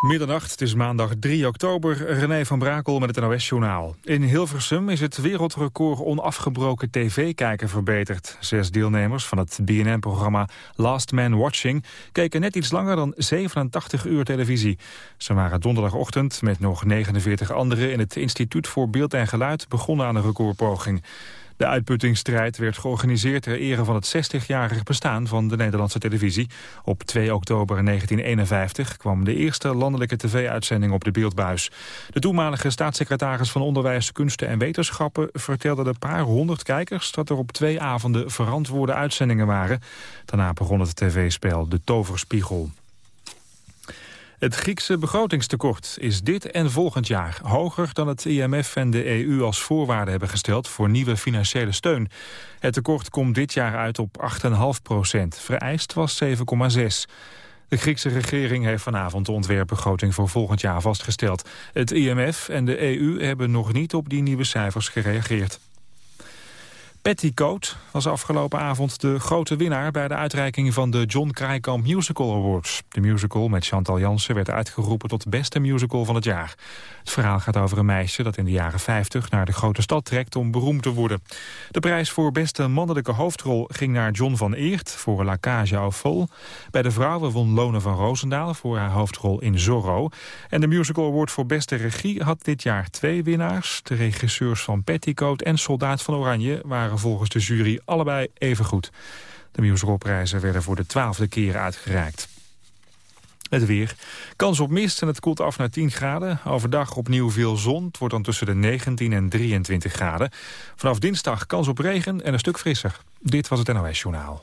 Middernacht, het is maandag 3 oktober, René van Brakel met het NOS-journaal. In Hilversum is het wereldrecord onafgebroken tv-kijken verbeterd. Zes deelnemers van het BNN-programma Last Man Watching... keken net iets langer dan 87 uur televisie. Ze waren donderdagochtend met nog 49 anderen... in het Instituut voor Beeld en Geluid begonnen aan een recordpoging. De uitputtingsstrijd werd georganiseerd ter ere van het 60-jarig bestaan van de Nederlandse televisie. Op 2 oktober 1951 kwam de eerste landelijke tv-uitzending op de beeldbuis. De toenmalige staatssecretaris van Onderwijs, Kunsten en Wetenschappen vertelde de paar honderd kijkers dat er op twee avonden verantwoorde uitzendingen waren. Daarna begon het tv-spel De Toverspiegel. Het Griekse begrotingstekort is dit en volgend jaar hoger dan het IMF en de EU als voorwaarde hebben gesteld voor nieuwe financiële steun. Het tekort komt dit jaar uit op 8,5 procent. Vereist was 7,6. De Griekse regering heeft vanavond de ontwerpbegroting voor volgend jaar vastgesteld. Het IMF en de EU hebben nog niet op die nieuwe cijfers gereageerd. Petticoat was afgelopen avond de grote winnaar... bij de uitreiking van de John Krijkamp Musical Awards. De musical met Chantal Jansen werd uitgeroepen tot beste musical van het jaar. Het verhaal gaat over een meisje dat in de jaren 50 naar de grote stad trekt om beroemd te worden. De prijs voor beste mannelijke hoofdrol ging naar John van Eert voor La Cage au Vol. Bij de vrouwen won Lone van Roosendaal voor haar hoofdrol in Zorro. En de Musical Award voor beste regie had dit jaar twee winnaars. De regisseurs van Petticoat en Soldaat van Oranje waren volgens de jury allebei even goed. De musicalprijzen werden voor de twaalfde keer uitgereikt. Het weer. Kans op mist en het koelt af naar 10 graden. Overdag opnieuw veel zon. Het wordt dan tussen de 19 en 23 graden. Vanaf dinsdag kans op regen en een stuk frisser. Dit was het NOS Journaal.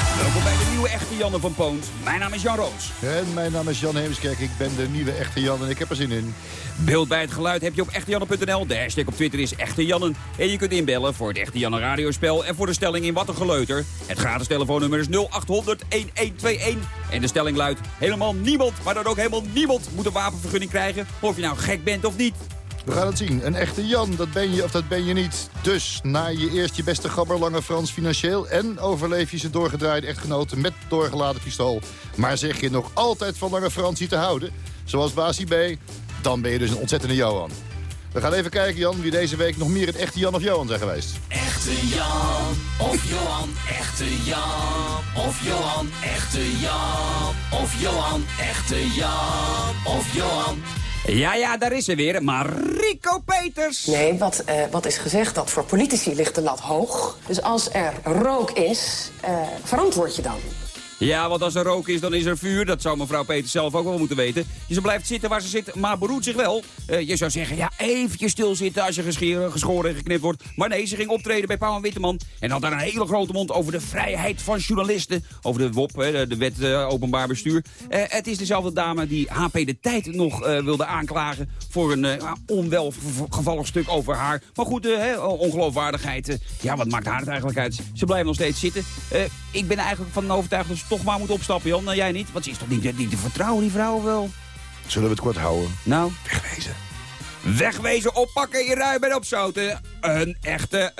Welkom bij de nieuwe echte Janne van Poont. Mijn naam is Jan Roos. En mijn naam is Jan Heemskerk. Ik ben de nieuwe echte Jan en ik heb er zin in. Beeld bij het geluid heb je op echtejanne.nl. De hashtag op Twitter is Echte Jannen. En je kunt inbellen voor het Echte Janne radiospel en voor de stelling in Wat een Geleuter. Het gratis telefoonnummer is 0800 1121. En de stelling luidt, helemaal niemand, maar dan ook helemaal niemand moet een wapenvergunning krijgen. Of je nou gek bent of niet. We gaan het zien. Een echte Jan, dat ben je of dat ben je niet. Dus na je eerst je beste gabber Lange Frans financieel... en overleef je zijn doorgedraaide echtgenoten met doorgeladen pistool. Maar zeg je nog altijd van Lange Fransie te houden, zoals Basie B... dan ben je dus een ontzettende Johan. We gaan even kijken, Jan, wie deze week nog meer het echte Jan of Johan zijn geweest. Echte Jan of Johan, echte Jan of Johan, echte Jan of Johan, echte Jan of Johan. Ja, ja, daar is ze weer. Mariko Peters. Nee, wat, uh, wat is gezegd, dat voor politici ligt de lat hoog. Dus als er rook is, uh, verantwoord je dan. Ja, want als er rook is, dan is er vuur. Dat zou mevrouw Peters zelf ook wel moeten weten. Ze blijft zitten waar ze zit, maar beroert zich wel. Uh, je zou zeggen, ja, eventjes stilzitten als je gescheren, geschoren en geknipt wordt. Maar nee, ze ging optreden bij Pauw en Witteman. En had daar een hele grote mond over de vrijheid van journalisten. Over de WOP, de wet uh, openbaar bestuur. Uh, het is dezelfde dame die HP de Tijd nog wilde aanklagen... voor een onwelgevallig stuk over haar. Maar goed, ongeloofwaardigheid. ja, wat maakt haar het eigenlijk uit? Ze blijven nog steeds zitten. ik ben eigenlijk van overtuigd toch maar moet opstappen, Jan. Nou, jij niet. Want ze is toch niet, niet te vertrouwen, die vrouw wel? Zullen we het kort houden? Nou? Wegwezen. Wegwezen, oppakken, je ruim en opzouten. Een echte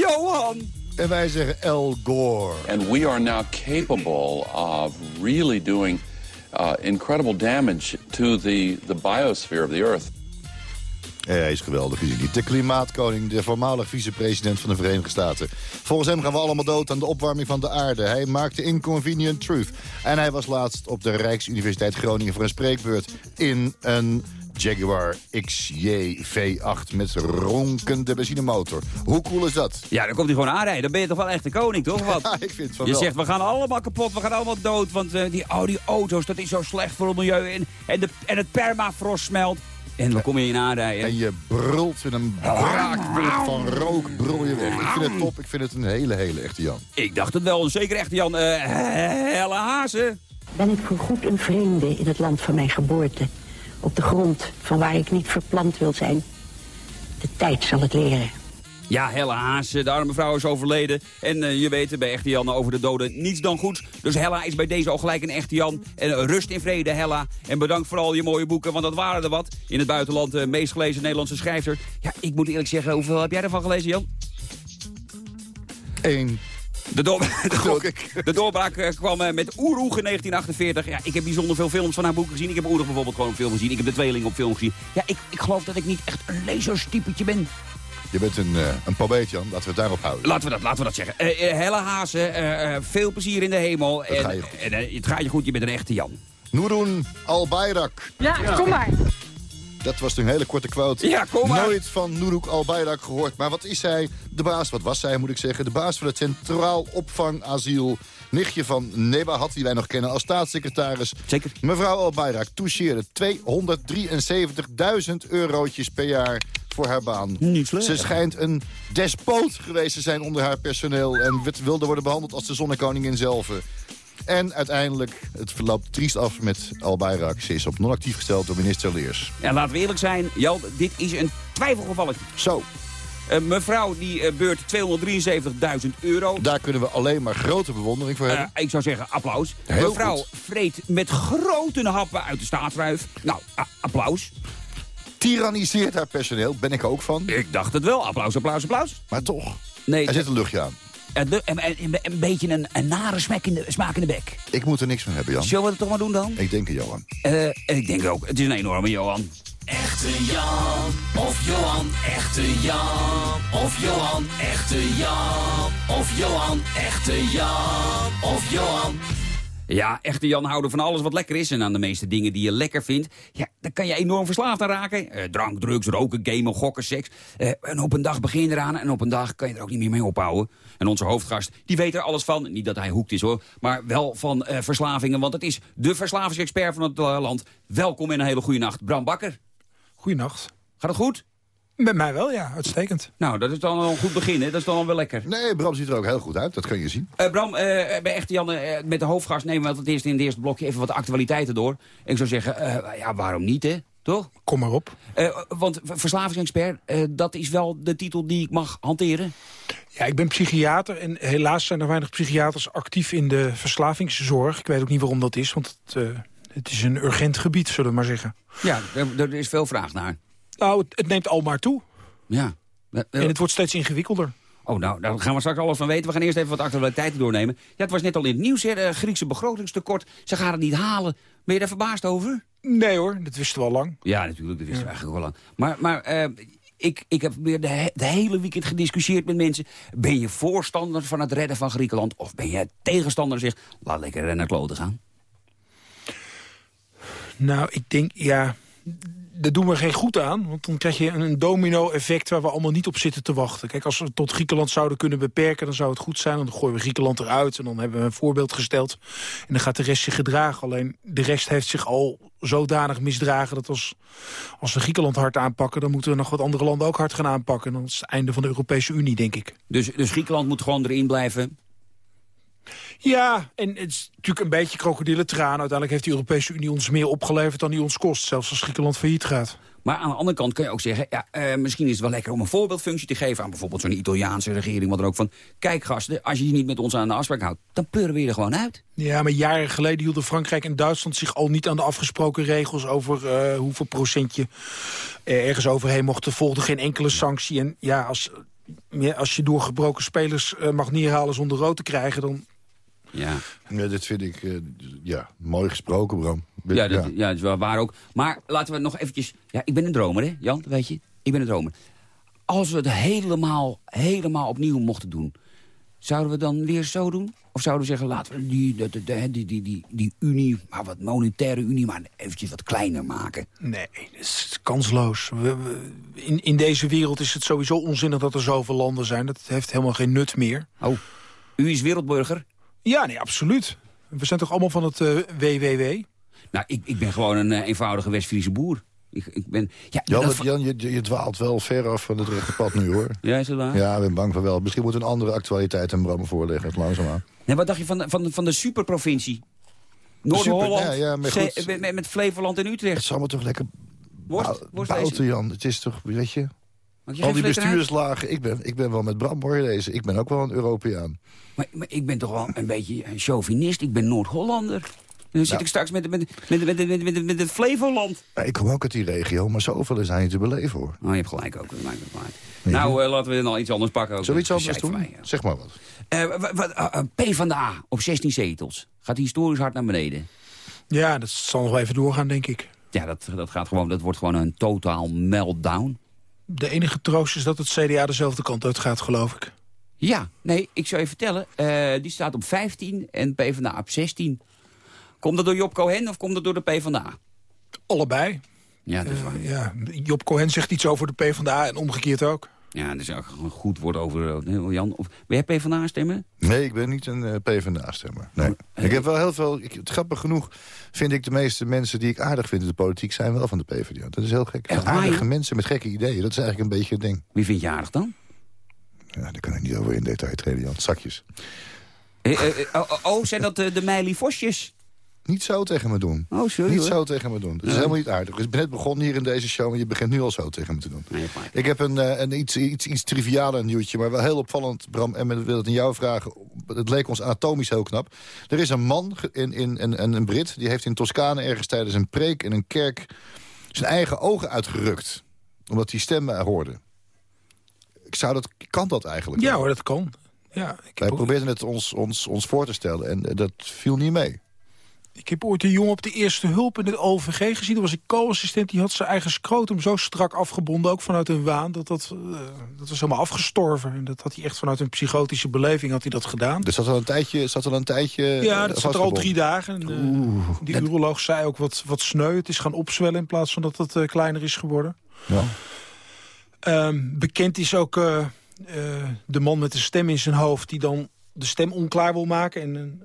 Johan. En wij zeggen El Gore. And we are now capable of really doing uh, incredible damage to the, the biosphere of the earth. Hij is geweldig, is niet. De klimaatkoning, de voormalig vicepresident van de Verenigde Staten. Volgens hem gaan we allemaal dood aan de opwarming van de aarde. Hij maakte Inconvenient Truth. En hij was laatst op de Rijksuniversiteit Groningen voor een spreekbeurt... in een Jaguar XJ V8 met ronkende benzinemotor. Hoe cool is dat? Ja, dan komt hij gewoon aanrijden. Dan ben je toch wel echt de koning, toch? Wat? Ja, ik vind het van Je wel. zegt, we gaan allemaal kapot, we gaan allemaal dood. Want uh, die, oh, die auto's, dat is zo slecht voor het milieu. En, en, de, en het permafrost smelt. En dan kom je in aanrijden. En je brult in een braakbeeld van rook, brul je weg. Ik vind het top, ik vind het een hele, hele echte Jan. Ik dacht het wel, een zeker echte Jan. Uh, Helle Hazen. Ben ik voorgoed een vreemde in het land van mijn geboorte. Op de grond van waar ik niet verplant wil zijn. De tijd zal het leren. Ja, Helle Haas, eh, de arme vrouw is overleden. En eh, je weet bij Echte Jan over de doden niets dan goed. Dus Hella is bij deze al gelijk een Echte Jan. En eh, rust in vrede, Hella. En bedankt voor al je mooie boeken, want dat waren er wat. In het buitenland uh, meest gelezen Nederlandse schrijfster. Ja, ik moet eerlijk zeggen, hoeveel heb jij ervan gelezen, Jan? Eén. De, door, de, de doorbraak eh, kwam eh, met Oeroeg in 1948. Ja, ik heb bijzonder veel films van haar boeken gezien. Ik heb Oeroeg bijvoorbeeld gewoon op film gezien. Ik heb De Tweeling op film gezien. Ja, ik, ik geloof dat ik niet echt een lezerstypetje ben. Je bent een, eh een poëet, Jan. Laten we het daarop houden. Laten we dat, laten we dat zeggen. Eh, eh, Helle Hazen, eh, eh, veel plezier in de hemel. en, gaat je goed. en, eh, het gaat je goed, je bent een echte Jan. Nooroen Al-Bayrak. Ja, kom maar. Dat was een hele korte quote. Ja, kom maar. Nooit van Nooroek Al-Bayrak gehoord. Maar wat is zij? De baas, wat was zij moet ik zeggen? De baas van het Centraal Opvangasiel. Nichtje van Nebahat, die wij nog kennen als staatssecretaris. Zeker. Mevrouw Al-Bayrak toucheerde 273.000 eurotjes per jaar voor haar baan. Niet slecht. Ze schijnt een despoot geweest te zijn onder haar personeel... en wilde worden behandeld als de zonnekoningin zelf. En uiteindelijk, het verloopt triest af met Al-Bayrak. Ze is op non-actief gesteld door minister Leers. En laten we eerlijk zijn, Jan, dit is een twijfelgevalletje. Zo, mevrouw die eh, beurt 273.000 euro. daar kunnen we alleen maar grote bewondering voor Eh, hebben. ik zou zeggen, applaus. Heel mevrouw goed. vreet met grote happen uit de staatsruif. Nou, applaus. Tyranniseert haar personeel, ben ik ook van. Ik dacht het wel. Applaus, applaus, applaus. Maar toch, Nee, er zit een luchtje aan. een, een, een, een beetje een, een nare smaak in, de, smaak in de bek. Ik moet er niks van hebben, Jan. Zullen we het toch maar doen dan? Ik denk het, Johan. Eh, ik denk ook. Het is een enorme Johan. Echte Jan of Johan, echte Jan of Johan, echte Jan of Johan, echte Jan of Johan. Ja, echte Jan houden van alles wat lekker is. En aan de meeste dingen die je lekker vindt, ja, daar kan je enorm verslaafd aan raken. Eh, drank, drugs, roken, gamen, gokken, seks. Eh, en op een dag begin je eraan en op een dag kan je er ook niet meer mee ophouden. En onze hoofdgast, die weet er alles van. Niet dat hij hoekt is hoor, maar wel van eh, verslavingen. Want het is de verslavingsexpert van het eh, land. Welkom in een hele goede nacht. Bram Bakker, Goeienacht. gaat het goed? Met mij wel, ja. Uitstekend. Nou, dat is dan al een goed begin, hè? Dat is dan al wel lekker. Nee, Bram ziet er ook heel goed uit. Dat kun je zien. Eh, Bram, eh, bij Echte Jan, eh, met de hoofdgast nemen we het eerst in het eerste blokje even wat actualiteiten door. Ik zou zeggen, eh, ja, waarom niet, hè? Toch? Kom maar op. Eh, want verslavingsexpert, eh, dat is wel de titel die ik mag hanteren. Ja, ik ben psychiater en helaas zijn er weinig psychiaters actief in de verslavingszorg. Ik weet ook niet waarom dat is, want het, eh, het is een urgent gebied, zullen we maar zeggen. Ja, er, er is veel vraag naar. Nou, het, het neemt al maar toe. Ja. En het wordt steeds ingewikkelder. Oh, nou, daar gaan we straks alles van weten. We gaan eerst even wat actualiteiten doornemen. Ja, het was net al in het nieuws, hè, eh, Griekse begrotingstekort. Ze gaan het niet halen. Ben je daar verbaasd over? Nee hoor, dat wisten we al lang. Ja, natuurlijk, dat wisten we eigenlijk wel lang. Maar, maar eh, ik, ik heb weer de, he- de hele weekend gediscussieerd met mensen. Ben je voorstander van het redden van Griekenland? Of ben je tegenstander en zegt, laat lekker naar kloten gaan? Nou, ik denk, ja, dat doen we geen goed aan. Want dan krijg je een domino-effect waar we allemaal niet op zitten te wachten. Kijk, als we het tot Griekenland zouden kunnen beperken, dan zou het goed zijn. Dan gooien we Griekenland eruit en dan hebben we een voorbeeld gesteld. En dan gaat de rest zich gedragen. Alleen de rest heeft zich al zodanig misdragen dat als, als we Griekenland hard aanpakken... dan moeten we nog wat andere landen ook hard gaan aanpakken. En dan is het einde van de Europese Unie, denk ik. Dus, dus Griekenland moet gewoon erin blijven. Ja, en het is natuurlijk een beetje krokodillentraan. Uiteindelijk heeft de Europese Unie ons meer opgeleverd dan die ons kost. Zelfs als Griekenland failliet gaat. Maar aan de andere kant kun je ook zeggen... Ja, eh, misschien is het wel lekker om een voorbeeldfunctie te geven... aan bijvoorbeeld zo'n Italiaanse regering. Wat er ook van... Kijk gasten, als je je niet met ons aan de afspraak houdt... dan pleuren we je er gewoon uit. Ja, maar jaren geleden hielden Frankrijk en Duitsland zich al niet aan de afgesproken regels over eh, hoeveel procent je eh, ergens overheen mocht. Er volgde geen enkele sanctie. En ja, als, ja, als je door gebroken spelers mag neerhalen zonder rood te krijgen, dan... Ja, Ja, dit vind ik, eh, ja, mooi gesproken, Bram. ja, dat, ja. dat is wel waar ook. Maar laten we nog eventjes... Ja, ik ben een dromer, hè, Jan, dat weet je. Ik ben een dromer. Als we het helemaal, helemaal opnieuw mochten doen... zouden we dan weer zo doen? Of zouden we zeggen, laten we die, die, die, die, die, die, die unie... maar wat monetaire unie, maar eventjes wat kleiner maken? Nee, dat is kansloos. We- we- in, in deze wereld is het sowieso onzinnig dat er zoveel landen zijn. Dat heeft helemaal geen nut meer. Oh, u is wereldburger? Ja, nee, absoluut. We zijn toch allemaal van het eh, WWW? Nou, ik, ik ben gewoon een eh, eenvoudige West-Friese boer. Ik, ik ben... Ja, Jan, dat- het- Jan je, je dwaalt wel ver af van het rechte pad nu, hoor. ja, is dat waar? Ja, ik ben bang van wel. Misschien moet een andere actualiteit aan Bram voorleggen, langzaamaan. Nee, wat dacht je van, de- van, de- van de superprovincie? Noord-Holland, ja, ja, met, met, Flevoland en Het Utrecht. zal me toch lekker Worst, bou- worst bouten. Jan. Het is toch, weet je... Al die bestuurslagen, ik ben, ik ben wel met Bram deze. Ik ben ook wel een Europeaan. Maar, maar ik ben toch wel een beetje een chauvinist. Ik ben Noord-Hollander. En dan zit Nou. ik straks met, met, met, met, met, met, met, het Flevoland. Ja, Ik kom ook uit die regio, maar zoveel is niet te beleven hoor. Oh, je hebt gelijk ook. dat maakt. Nou, eh, laten we dan iets anders pakken. Ook. Zullen we iets anders doen? van mij, Zeg maar wat. ja. Eh, wat- wat, eh, eh, P van de A op 16 zetels. Gaat historisch hard naar beneden. Ja, dat zal nog wel even doorgaan, denk ik. Ja, dat, dat, gaat gewoon, dat wordt gewoon een totaal meltdown. De enige troost is dat het CDA dezelfde kant uit gaat, geloof ik. Ja, nee, ik zou je vertellen. eh, die staat op 15 en PvdA op 16. Komt dat door Job Cohen of komt dat door de PvdA? Allebei. Ja, dat is waar. Ja, Job Cohen zegt iets over de PvdA en omgekeerd ook. Ja, dat is ook een goed woord over eh, Jan. Of, ben jij PvdA stemmen? Nee, ik ben niet een eh, PvdA-stemmer. Nee. Ik heb wel heel veel... Ik, grappig genoeg vind ik de meeste mensen die ik aardig vind in de politiek... zijn wel van de PvdA. Dat is heel gek. Echt Aardige mensen met gekke ideeën. Dat is eigenlijk een beetje het ding. Wie vind je aardig dan? Ja, daar kan ik niet over in detail treden, Jan. Zakjes. Eh, eh, eh, oh, oh, oh, zijn dat eh, de Meili Vosjes? Niet zo tegen me doen. Oh, sorry Niet hoor. zo tegen me doen. Dat is Ja. helemaal niet aardig. Ik ben net begonnen hier in deze show... en je begint nu al zo tegen me te doen. Nee. Ik heb een, eh, een iets, iets, iets trivialer nieuwtje, maar wel heel opvallend, Bram. En we willen het aan jou vragen. Het leek ons anatomisch heel knap. Er is een man, in, in, een, Brit, die heeft in Toscane ergens tijdens een preek in een kerk zijn eigen ogen uitgerukt. Omdat hij stemmen hoorde. Ik zou dat, kan dat eigenlijk? Ja wel? hoor, dat kan. Ja, ik, Wij probeerden het ons, ons, ons voor te stellen en eh, dat viel niet mee. Ik heb ooit een jongen op de eerste hulp in het OVG gezien. Dat was een co-assistent, die had zijn eigen scrotum zo strak afgebonden... ook vanuit een waan, dat, dat, eh, dat was helemaal afgestorven. En dat had hij echt vanuit een psychotische beleving had hij dat gedaan. Dus zat al een tijdje... Zat al een tijdje Ja, eh, dat zat er al drie dagen. En, eh, die uroloog zei ook wat, wat sneu. Het is gaan opzwellen in plaats van dat het kleiner is geworden. Ja. Ehm, bekend is ook de man met de stem in zijn hoofd... die dan de stem onklaar wil maken... en een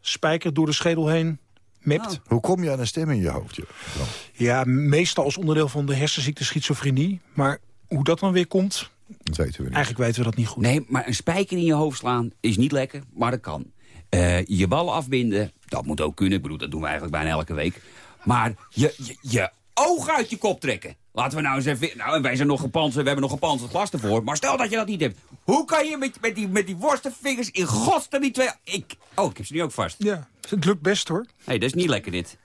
spijker door de schedel heen mept. Oh. Hoe kom je aan een stem in je hoofd? joh? Bram? Ja, meestal als onderdeel van de hersenziekte schizofrenie. Maar hoe dat dan weer komt, Dat weten we niet. eigenlijk weten we dat niet goed. Nee, maar een spijker in je hoofd slaan is niet lekker, maar dat kan. Eh, je ballen afbinden, dat moet ook kunnen. Ik bedoel, dat doen we eigenlijk bijna elke week. Maar je, je, je ogen uit je kop trekken. Laten we nou eens even... Nou, en wij zijn nog gepantserd, we hebben nog gepantserd glas ervoor. Maar stel dat je dat niet hebt. Hoe kan je met, met, die, met die worstenvingers in godsnaam die twee... Ik, oh, ik heb ze nu ook vast. Ja, het lukt best hoor. hey, dat is niet lekker dit.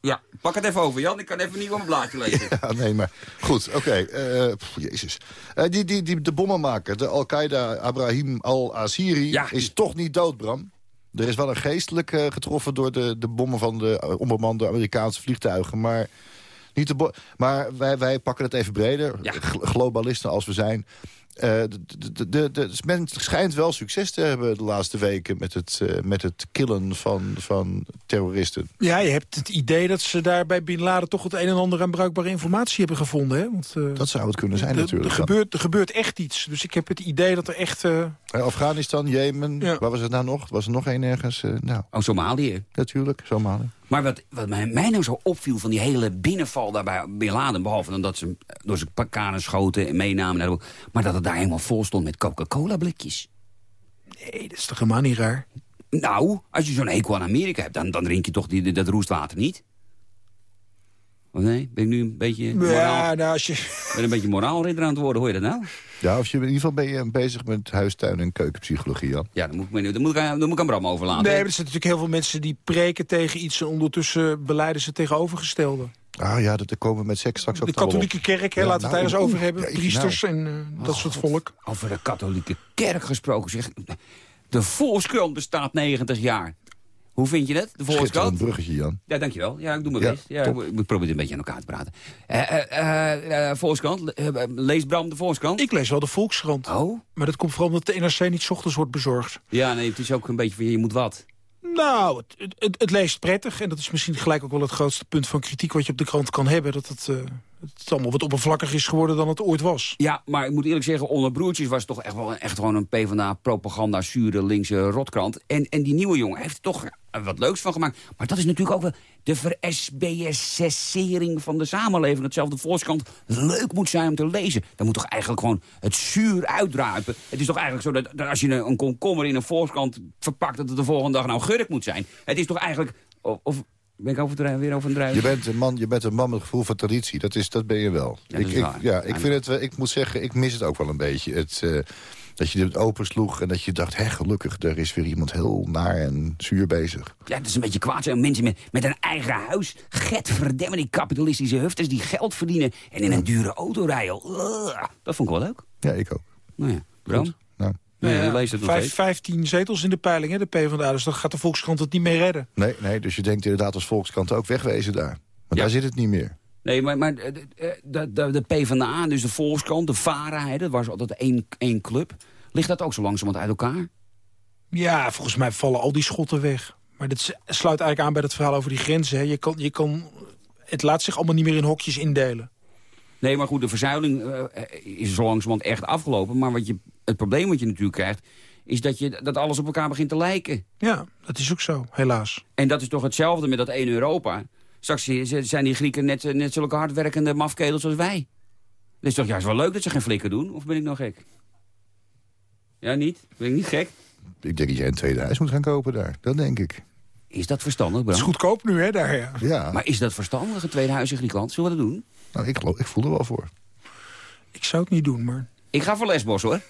Ja, pak het even over, Jan. Ik kan even niet op mijn blaadje lezen. Ja, nee, maar goed, oké. eh, pff, jezus. Eh, die, die, die, de bommenmaker, de Al-Qaeda Abraham al-Aziri... Ja. is toch niet dood, Bram. Er is wel een geestelijk eh, getroffen door de, de bommen van de eh, onbemande Amerikaanse vliegtuigen. Maar, niet de bo- maar wij, wij pakken het even breder. Ja. Globalisten als we zijn. Eh, de, de, de, de, men schijnt wel succes te hebben de laatste weken... met het, eh, met het killen van, van terroristen. Ja, je hebt het idee dat ze daar bij Bin Laden toch het een en ander aan bruikbare informatie hebben gevonden. Hè? Want, eh, Dat zou het kunnen zijn natuurlijk. Er gebeurt, er gebeurt echt iets. Dus ik heb het idee dat er echt... Afghanistan, Jemen, Ja. waar was het nou nog? Was er nog één ergens? Eh, nou, Oh, Somalië. natuurlijk, Somalië. Maar wat, wat mij, mij nou zo opviel van die hele binnenval daar bij Bin Laden... behalve dan dat ze door zijn kanen schoten en meenamen... maar dat het daar helemaal vol stond met Coca-Cola-blikjes. nee, dat is toch helemaal niet raar? Nou, als je zo'n hekel aan Amerika hebt... dan, dan drink je toch die- dat roestwater niet? Of nee? Ben ik nu een beetje, moraal, Ja, nou, als je... ben een beetje moraalridder aan het worden? Hoor je dat nou? Ja, of je, in ieder geval ben je bezig met huistuin- en keukenpsychologie, Jan. Ja, dan moet ik, me, dan moet ik, aan- dan moet ik aan Bram overlaten. Nee, maar er zijn natuurlijk heel veel mensen die preken tegen iets... en ondertussen beleiden ze tegenovergestelde. Ah ja, dat er komen met seks straks ook De katholieke kerk, hè, Ja, laten we het nou, daar eens over hebben. Priesters nou. en eh, dat soort volk. Over de katholieke kerk gesproken, zeg. De Volkskrant bestaat 90 jaar. Hoe vind je dat, de Schitterend Volkskrant? bruggetje, Jan. Ja, dankjewel. Ja, ik doe mijn Ja, best. Ja, top. ik ik probeer het een beetje aan elkaar te praten. Eh eh, eh, Volkskrant, lees Bram de Volkskrant? Ik lees wel de Volkskrant. Oh? Maar dat komt vooral omdat de NRC niet 's ochtends wordt bezorgd. Ja, nee, het is ook een beetje van je moet wat. Nou, het, het, het, het leest prettig. En dat is misschien gelijk ook wel het grootste punt van kritiek... wat je op de krant kan hebben. Dat het, eh, het allemaal wat oppervlakkig is geworden dan het ooit was. Ja, maar ik moet eerlijk zeggen, onder broertjes was het toch echt wel echt gewoon een PvdA-propaganda, zure, linkse rotkrant. En, en die nieuwe jongen heeft toch wat leuks van gemaakt. Maar dat is natuurlijk ook wel de ver-SBS'ering van de samenleving. Hetzelfde Volkskrant leuk moet zijn om te lezen. Dan moet toch eigenlijk gewoon het zuur uitdruipen. Het is toch eigenlijk zo dat, dat als je een, een komkommer in een Volkskrant verpakt... dat het de volgende dag nou gurk moet zijn. Het is toch eigenlijk... Of, of Ben ik over, weer over een druis? Je bent een man, je bent een man met gevoel van traditie. Dat, is, dat ben je wel. Ja, ik, ja, ik, vind het, wel- ik moet zeggen, ik mis het ook wel een beetje. Het, eh, dat je het opensloeg en dat je dacht... hé, gelukkig, er is weer iemand heel naar en zuur bezig. Ja, het is een beetje kwaad zijn. Mensen met, met een eigen huis. Get verdemmen die kapitalistische hufters die geld verdienen... en in een dure auto rijden. Dat vond ik wel leuk. Ja, ik ook. Nou ja, Bram? Nou, Nee, Ja, je leest het nog vijf- steeds. 15 zetels in de peiling, hè, de PvdA. Dus dan gaat de Volkskrant het niet meer redden. nee, nee, dus je denkt inderdaad als Volkskrant ook wegwezen daar. Maar Ja. daar zit het niet meer. Nee, maar, maar de, de, de, de, de PvdA, dus de Volkskrant, de VARA... Hè, dat was altijd één, één club. Ligt dat ook zo langzamerhand uit elkaar? Ja, volgens mij vallen al die schotten weg. Maar dit s- sluit eigenlijk aan bij het verhaal over die grenzen. Hè. Je kan, je kan, het laat zich allemaal niet meer in hokjes indelen. Nee, maar goed, de verzuiling eh, is zo langzamerhand echt afgelopen. Maar wat je, het probleem wat je natuurlijk krijgt... is dat, je, dat alles op elkaar begint te lijken. Ja, dat is ook zo, helaas. En dat is toch hetzelfde met dat één Europa. Straks zijn die Grieken net, net zulke hardwerkende mafkedels als wij. Het is toch juist wel leuk dat ze geen flikken doen? Of ben ik nou gek? Ja, niet? Ben ik niet gek? Ik denk dat jij een tweede huis moet gaan kopen daar. Dat denk ik. Is dat verstandig, Het Bram? is goedkoop nu, hè, daar. Ja. Ja, Maar is dat verstandig, een tweede huis in Griekenland? Zullen we dat doen? nou, ik, geloof, ik voel er wel voor. Ik zou het niet doen, maar... Ik ga voor Lesbos, hoor.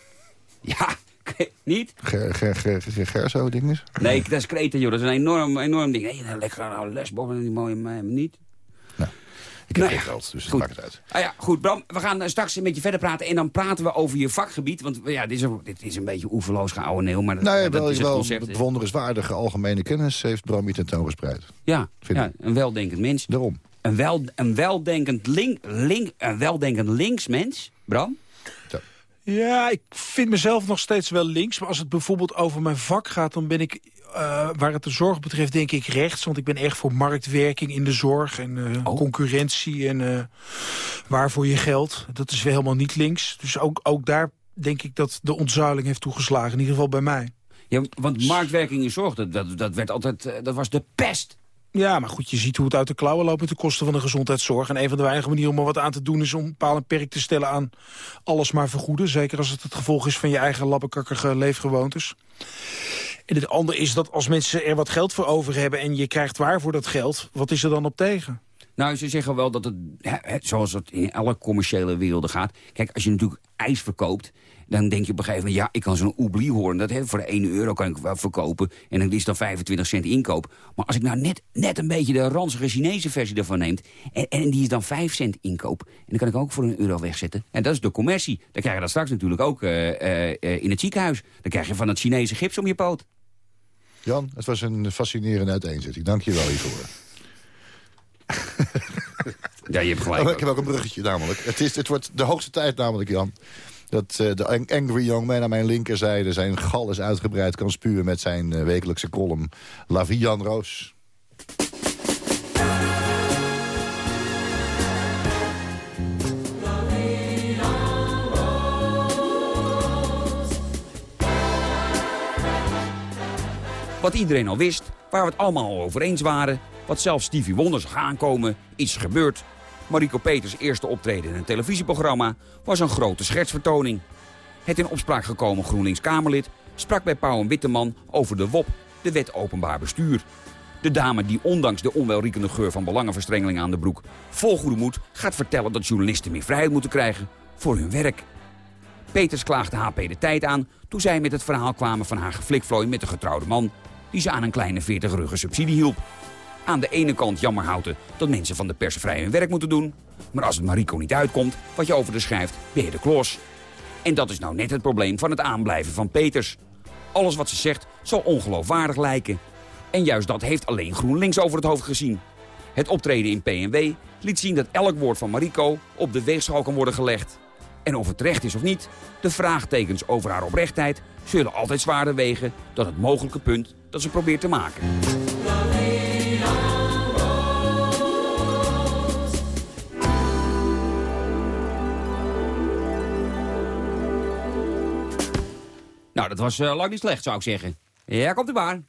Ja, niet? Ger, ger, ger, ger, ger zo dinges. Nee, dat is Kreta, joh. Dat is een enorm, enorm ding. Nee, nou, lekker nou, Lesbos en die mooie mij niet. Ik heb Nou geen geld, dus dat goed. maakt het uit. Ah ja, goed, Bram, we gaan eh, straks een beetje verder praten. En dan praten we over je vakgebied. Want ja, dit is, een- dit is een beetje oeverloos geouweneel. Maar dat, Nou ja, dat wel, is het wel concept. bewonderenswaardige algemene kennis heeft Bram hier tentoongespreid. Ja, ja ik. een weldenkend mens. Daarom. Een, wel, een, weldenkend link, link, een weldenkend linksmens, Bram? Ja, ik vind mezelf nog steeds wel links. Maar als het bijvoorbeeld over mijn vak gaat... dan ben ik, eh, waar het de zorg betreft, denk ik rechts. Want ik ben erg voor marktwerking in de zorg. En eh, Oh. concurrentie en eh, waarvoor je geld. Dat is weer helemaal niet links. Dus ook, ook daar denk ik dat de ontzuiling heeft toegeslagen. In ieder geval bij mij. Ja, want marktwerking in zorg, dat, dat, dat, werd altijd, dat was de pest. Ja, maar goed, je ziet hoe het uit de klauwen loopt met de kosten van de gezondheidszorg. En een van de weinige manieren om er wat aan te doen is om paal en perk te stellen aan alles maar vergoeden. Zeker als het het gevolg is van je eigen labbekakkige leefgewoontes. En het andere is dat als mensen er wat geld voor over hebben en je krijgt waar voor dat geld, wat is er dan op tegen? Nou, ze zeggen wel dat het, zoals het in alle commerciële werelden gaat... Kijk, als je natuurlijk ijs verkoopt, dan denk je op een gegeven moment... ja, ik kan zo'n oublie horen, dat hè, voor 1 euro kan ik wel verkopen... en dan is dan 25 cent inkoop. Maar als ik nou net, net een beetje de ranzige Chinese versie daarvan neem... En, en die is dan 5 cent inkoop, en dan kan ik ook voor een euro wegzetten. En dat is de commercie. Dan krijg je dat straks natuurlijk ook eh, eh, eh, in het ziekenhuis. Dan krijg je van het Chinese gips om je poot. Jan, het was een fascinerende uiteenzetting. Dank je wel hiervoor. Ja, je hebt gelijk. Oh, ik heb ook een bruggetje namelijk. Het, is, het wordt de hoogste tijd namelijk, Jan. Dat eh, de ang- angry young man aan mijn linkerzijde zijn gal is uitgebreid kan spuwen met zijn eh, wekelijkse column La Vie Roos. Wat iedereen al wist, waar we het allemaal al over eens waren... wat zelfs Stevie Wonder zag aankomen, iets is gebeurd. Marico Peters' eerste optreden in een televisieprogramma... was een grote schertsvertoning. Het in opspraak gekomen GroenLinks-Kamerlid... sprak bij Pauw en Witteman over de WOP, de Wet Openbaar Bestuur. De dame die ondanks de onwelriekende geur van belangenverstrengeling aan de broek... vol goede moed gaat vertellen dat journalisten meer vrijheid moeten krijgen voor hun werk. Peters klaagde HP de tijd aan toen zij met het verhaal kwamen van haar geflikvlooi met de getrouwde man... die ze aan een kleine 40 ruggen subsidie hielp. Aan de ene kant jammer houden dat mensen van de pers vrij hun werk moeten doen... maar als het Mariko niet uitkomt wat je over de schrijft, ben je de klos. En dat is nou net het probleem van het aanblijven van Peters. Alles wat ze zegt zal ongeloofwaardig lijken. En juist dat heeft alleen GroenLinks over het hoofd gezien. Het optreden in PNW liet zien dat elk woord van Mariko op de weegschaal kan worden gelegd. En of het terecht is of niet, de vraagtekens over haar oprechtheid zullen altijd zwaarder wegen dan het mogelijke punt dat ze probeert te maken. Nou, dat was eh, lang niet slecht, zou ik zeggen. Ja, komt u maar.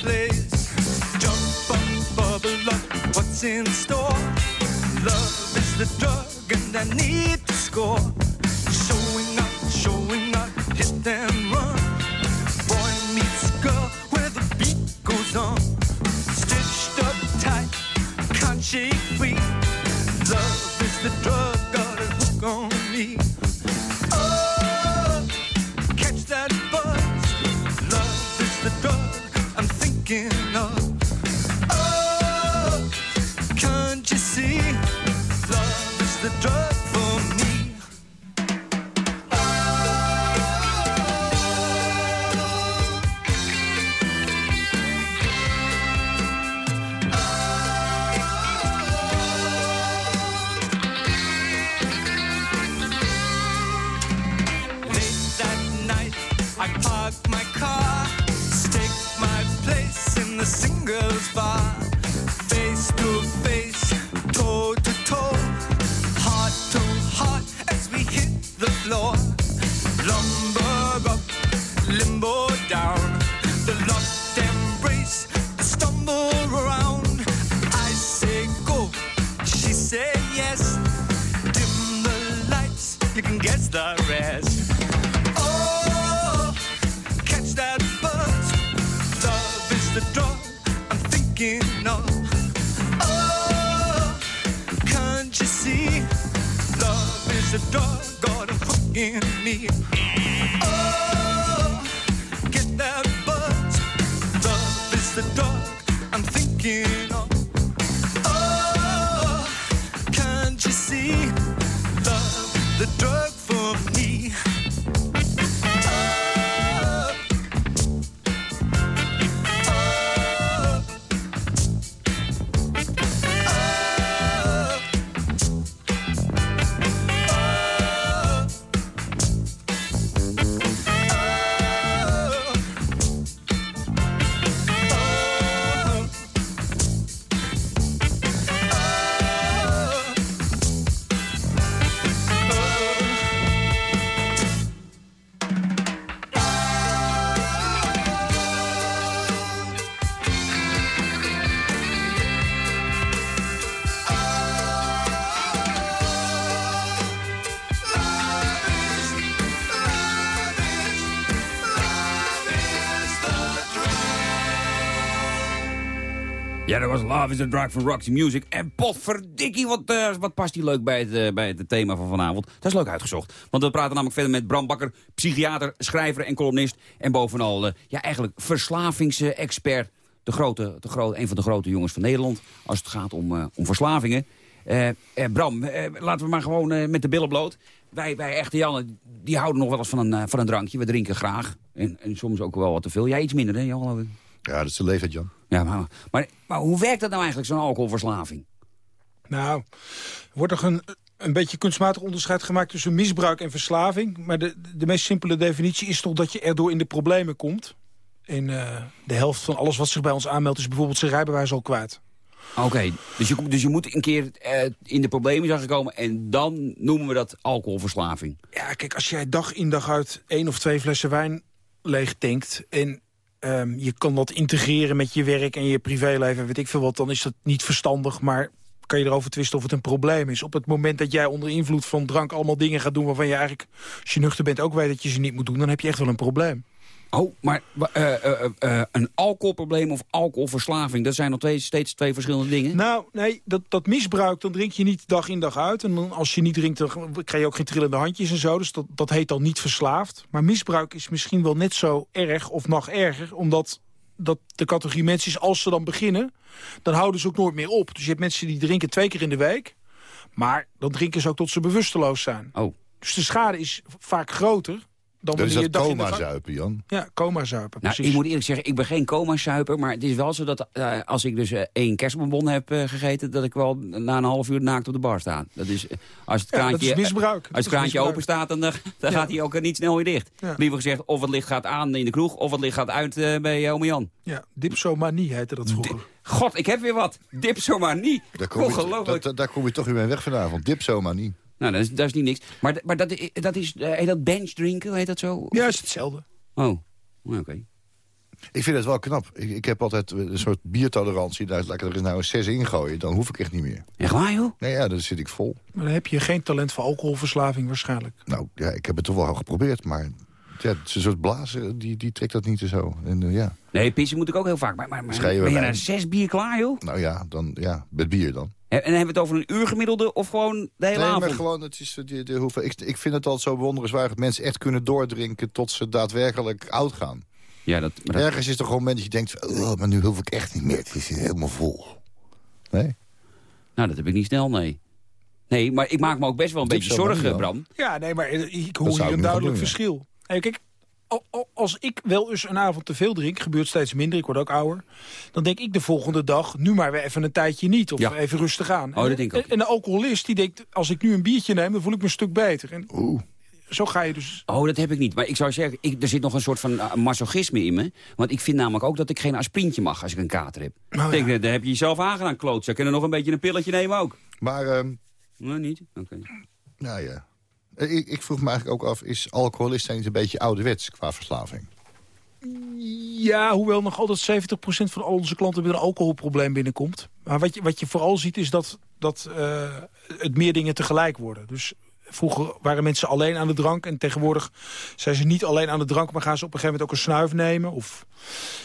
place. Jump up, bubble up, what's in store? Love is the drug, and I need to score. Showing up. The drug Love is a Drug van Roxy Music. En potverdikkie, wat, eh, wat past die leuk bij het, eh, bij het thema van vanavond. Dat is leuk uitgezocht. Want we praten namelijk verder met Bram Bakker, psychiater, schrijver en columnist. En bovenal, eh, ja, eigenlijk verslavingsexpert. De grote, de grote, een van de grote jongens van Nederland. Als het gaat om, om verslavingen. Bram, laten we maar gewoon met de billen bloot. Wij, wij echte Janne, die houden nog wel eens van een, van een drankje. We drinken graag. En, en soms ook wel wat te veel. Jij iets minder, hè, Jan? Ja, dat is de leeftijd, Jan. Ja, maar, maar, maar hoe werkt dat nou eigenlijk, zo'n alcoholverslaving? Nou, er wordt toch een, een beetje kunstmatig onderscheid gemaakt tussen misbruik en verslaving. Maar de, de meest simpele definitie is toch dat je erdoor in de problemen komt. En eh, de helft van alles wat zich bij ons aanmeldt is bijvoorbeeld zijn rijbewijs al kwijt. Oké, dus, je, dus je moet een keer eh, in de problemen zijn gekomen... en dan noemen we dat alcoholverslaving. Ja, kijk, als jij dag in dag uit één of twee flessen wijn leeg tankt... en ehm, je kan dat integreren met je werk en je privéleven, weet ik veel wat... dan is dat niet verstandig, maar kan je erover twisten of het een probleem is. Op het moment dat jij onder invloed van drank allemaal dingen gaat doen... waarvan je eigenlijk, als je nuchter bent, ook weet dat je ze niet moet doen... dan heb je echt wel een probleem. Oh, maar eh, eh, eh, een alcoholprobleem of alcoholverslaving... dat zijn nog twee, steeds twee verschillende dingen? Nou, nee, dat, dat misbruik, dan drink je niet dag in dag uit. En dan, als je niet drinkt, dan krijg je ook geen trillende handjes en zo. Dus dat, dat heet dan niet verslaafd. Maar misbruik is misschien wel net zo erg of nog erger... omdat dat de categorie mensen is, als ze dan beginnen... dan houden ze ook nooit meer op. Dus je hebt mensen die drinken twee keer in de week... maar dan drinken ze ook tot ze bewusteloos zijn. Oh. Dus de schade is vaak groter... Dan Dat is wanneer dat je coma-zuipen, Jan. Ja, coma-zuipen, Nou, precies. ik moet eerlijk zeggen, ik ben geen coma-suiper... maar het is wel zo dat eh, als ik dus eh, één kerstbonbon heb eh, gegeten... dat ik wel na een half uur naakt op de bar sta. Dat is, als het Ja, dat kraantje, is misbruik. Als het kraantje open staat, dan, dan Ja. gaat hij ook niet snel weer dicht. Ja. Liever gezegd, of het licht gaat aan in de kroeg... of het licht gaat uit eh, bij ome Jan. Ja, dipsomanie heette dat vroeger. God, ik heb weer wat. Dipsomanie. Daar kom, je, dat, daar kom je toch weer mee weg vanavond. Dipsomanie. Nou, dat is, dat is niet niks. Maar, maar dat, dat is, eh, heet dat bench drinken, heet dat zo? Ja, is hetzelfde. Oh, oké. Ik vind het wel knap. Ik, ik heb altijd een soort biertolerantie. Nou, laat ik er eens nou een zes ingooien. Dan hoef ik echt niet meer. Echt waar, joh? Nee, ja, dan zit ik vol. Maar dan heb je geen talent voor alcoholverslaving waarschijnlijk. Nou, ja, ik heb het toch wel geprobeerd. Maar ja, het is een soort blazen, die, die trekt dat niet zo. En, eh, ja. Nee, pissen moet ik ook heel vaak. Maar, maar, maar ben je na zes bier klaar, joh? Nou ja, dan, ja, met bier dan. En en hebben we het over een uur gemiddelde of gewoon de hele Nee, avond? maar gewoon, het is, de, de, hoeveel, ik, ik vind het altijd zo bewonderenswaardig... dat mensen echt kunnen doordrinken tot ze daadwerkelijk oud gaan. Ja, dat, Ergens is er gewoon een moment dat je denkt... Oh, maar nu hoef ik echt niet meer, het is hier helemaal vol. Nee? Nou, dat heb ik niet snel, nee. Nee, maar ik maak me ook best wel een beetje zorgen. Bram. Ja, nee, maar ik hoor hier een duidelijk doen, ja. verschil. Hey, kijk, als ik wel eens een avond te veel drink, gebeurt steeds minder, ik word ook ouder. Dan denk ik de volgende dag, nu maar weer even een tijdje niet. Of Ja. even rustig aan. Oh, dat denk ik ook. En, de alcoholist die denkt, als ik nu een biertje neem, dan voel ik me een stuk beter. En zo ga je dus... Oh, dat heb ik niet. Maar ik zou zeggen, ik, er zit nog een soort van uh, masochisme in me. Want ik vind namelijk ook dat ik geen aspirintje mag als ik een kater heb. Oh, denk, eh, daar heb je jezelf aangedaan, klootzak. En dan nog een beetje een pilletje nemen ook. Maar, ehm, Nee, niet? Oké. nou ja... Eh, Ik, ik vroeg me eigenlijk ook af, is alcoholist zijn een beetje ouderwets qua verslaving? Ja, hoewel nog altijd 70% van al onze klanten met een alcoholprobleem binnenkomt. Maar wat je, wat je vooral ziet is dat, dat eh, het meer dingen tegelijk worden. Dus vroeger waren mensen alleen aan de drank... en tegenwoordig zijn ze niet alleen aan de drank... maar gaan ze op een gegeven moment ook een snuif nemen... of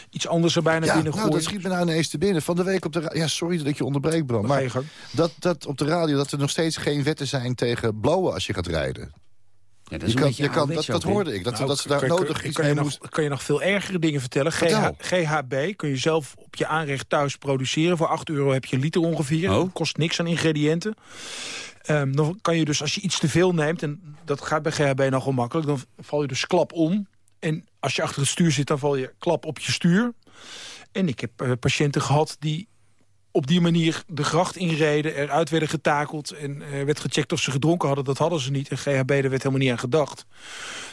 iets anders erbij naar Ja, binnen nou, gooien. dat schiet me nou ineens te binnen. Van de week op de Ja, sorry dat ik je onderbreek, Bram. Maar dat, dat op de radio dat er nog steeds geen wetten zijn tegen blowen als je gaat rijden. Ja, dat Je kan, beetje je kan, dat, dat hoorde ik. Dat, Nou, dat ze daar kan- nodig kan, iets kan, je nog, moest... kan je nog veel ergere dingen vertellen. GH, Vertel. GHB kun je zelf op je aanrecht thuis produceren. Voor 8 euro heb je een liter ongeveer. Oh. Dat kost niks aan ingrediënten. Ehm, dan kan je dus, als je iets te veel neemt... en dat gaat bij GHB nogal makkelijk... dan val je dus klap om. En als je achter het stuur zit, dan val je klap op je stuur. En ik heb eh, patiënten gehad die op die manier de gracht inreden... eruit werden getakeld en eh, werd gecheckt of ze gedronken hadden. Dat hadden ze niet. En GHB, daar werd helemaal niet aan gedacht.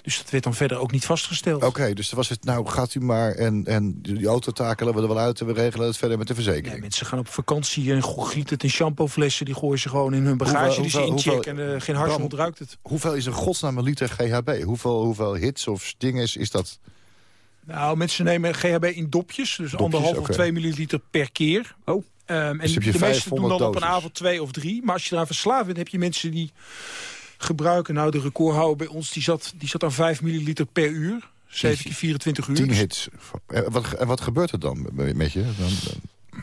Dus dat werd dan verder ook niet vastgesteld. Oké, dus er was het, nou gaat u maar en, en die auto takelen we er wel uit... en we regelen het verder met de Nee, verzekering. mensen gaan op vakantie en gieten het in shampooflessen. Die gooien ze gewoon in hun bagage. Hoeveel- die ze hoeveel- inchecken en eh, geen Bram, ruikt het. Hoeveel is een godsnaam een liter GHB? Hoeveel, hoeveel hits of dinges is dat? Nou, mensen nemen GHB in dopjes. Dus anderhalf of twee milliliter per keer. Oh. Ehm, en de meesten doen 500 dan op een avond twee of drie. Maar als je eraan verslaafd bent, heb je mensen die gebruiken... Nou, de recordhouder bij ons, die zat, die zat aan 5 milliliter per uur. 7 keer 24 uur. 10 Dus- hits. En wat, wat gebeurt er dan met met je? Dan, dan-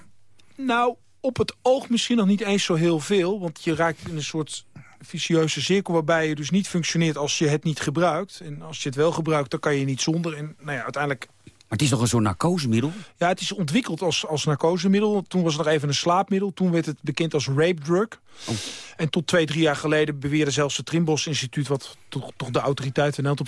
Nou, op het oog misschien nog niet eens zo heel veel. Want je raakt in een soort vicieuze cirkel... waarbij je dus niet functioneert als je het niet gebruikt. En als je het wel gebruikt, dan kan je niet zonder. En nou ja, uiteindelijk... Maar het is toch een soort narcosemiddel? Ja, het is ontwikkeld als, als narcosemiddel. Toen was het nog even een slaapmiddel. Toen werd het bekend als rape drug. En tot twee, drie jaar geleden beweerde zelfs het Trimbos Instituut... wat toch, toch de autoriteit in op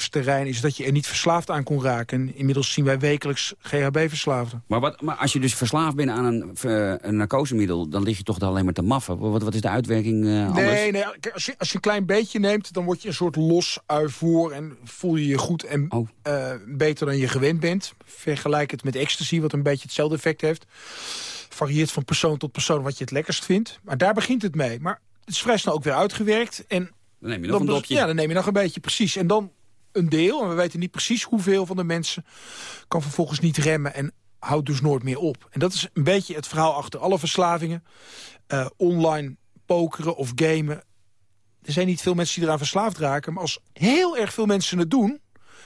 verslavingsterrein is... dat je er niet verslaafd aan kon raken. En inmiddels zien wij wekelijks GHB-verslaafden. Maar, wat, maar als je dus verslaafd bent aan een, eh, een narcosemiddel... dan lig je toch dan alleen maar te maffen? Wat, wat is de uitwerking eh, anders? Nee, nee als, je, als je een klein beetje neemt, dan word je een soort los uivoer... en voel je je goed en Oh. eh, beter dan je gewend bent. Vergelijk het met ecstasy, wat een beetje hetzelfde effect heeft. Varieert van persoon tot persoon wat je het lekkerst vindt. Maar daar begint het mee. Maar het is vrij snel ook weer uitgewerkt. En Dan neem je nog een dopje. Ja, dan neem je nog een beetje, precies. En dan een deel, en we weten niet precies hoeveel van de mensen... kan vervolgens niet remmen en houdt dus nooit meer op. En dat is een beetje het verhaal achter alle verslavingen. Eh, online pokeren of gamen. Er zijn niet veel mensen die eraan verslaafd raken. Maar als heel erg veel mensen het doen...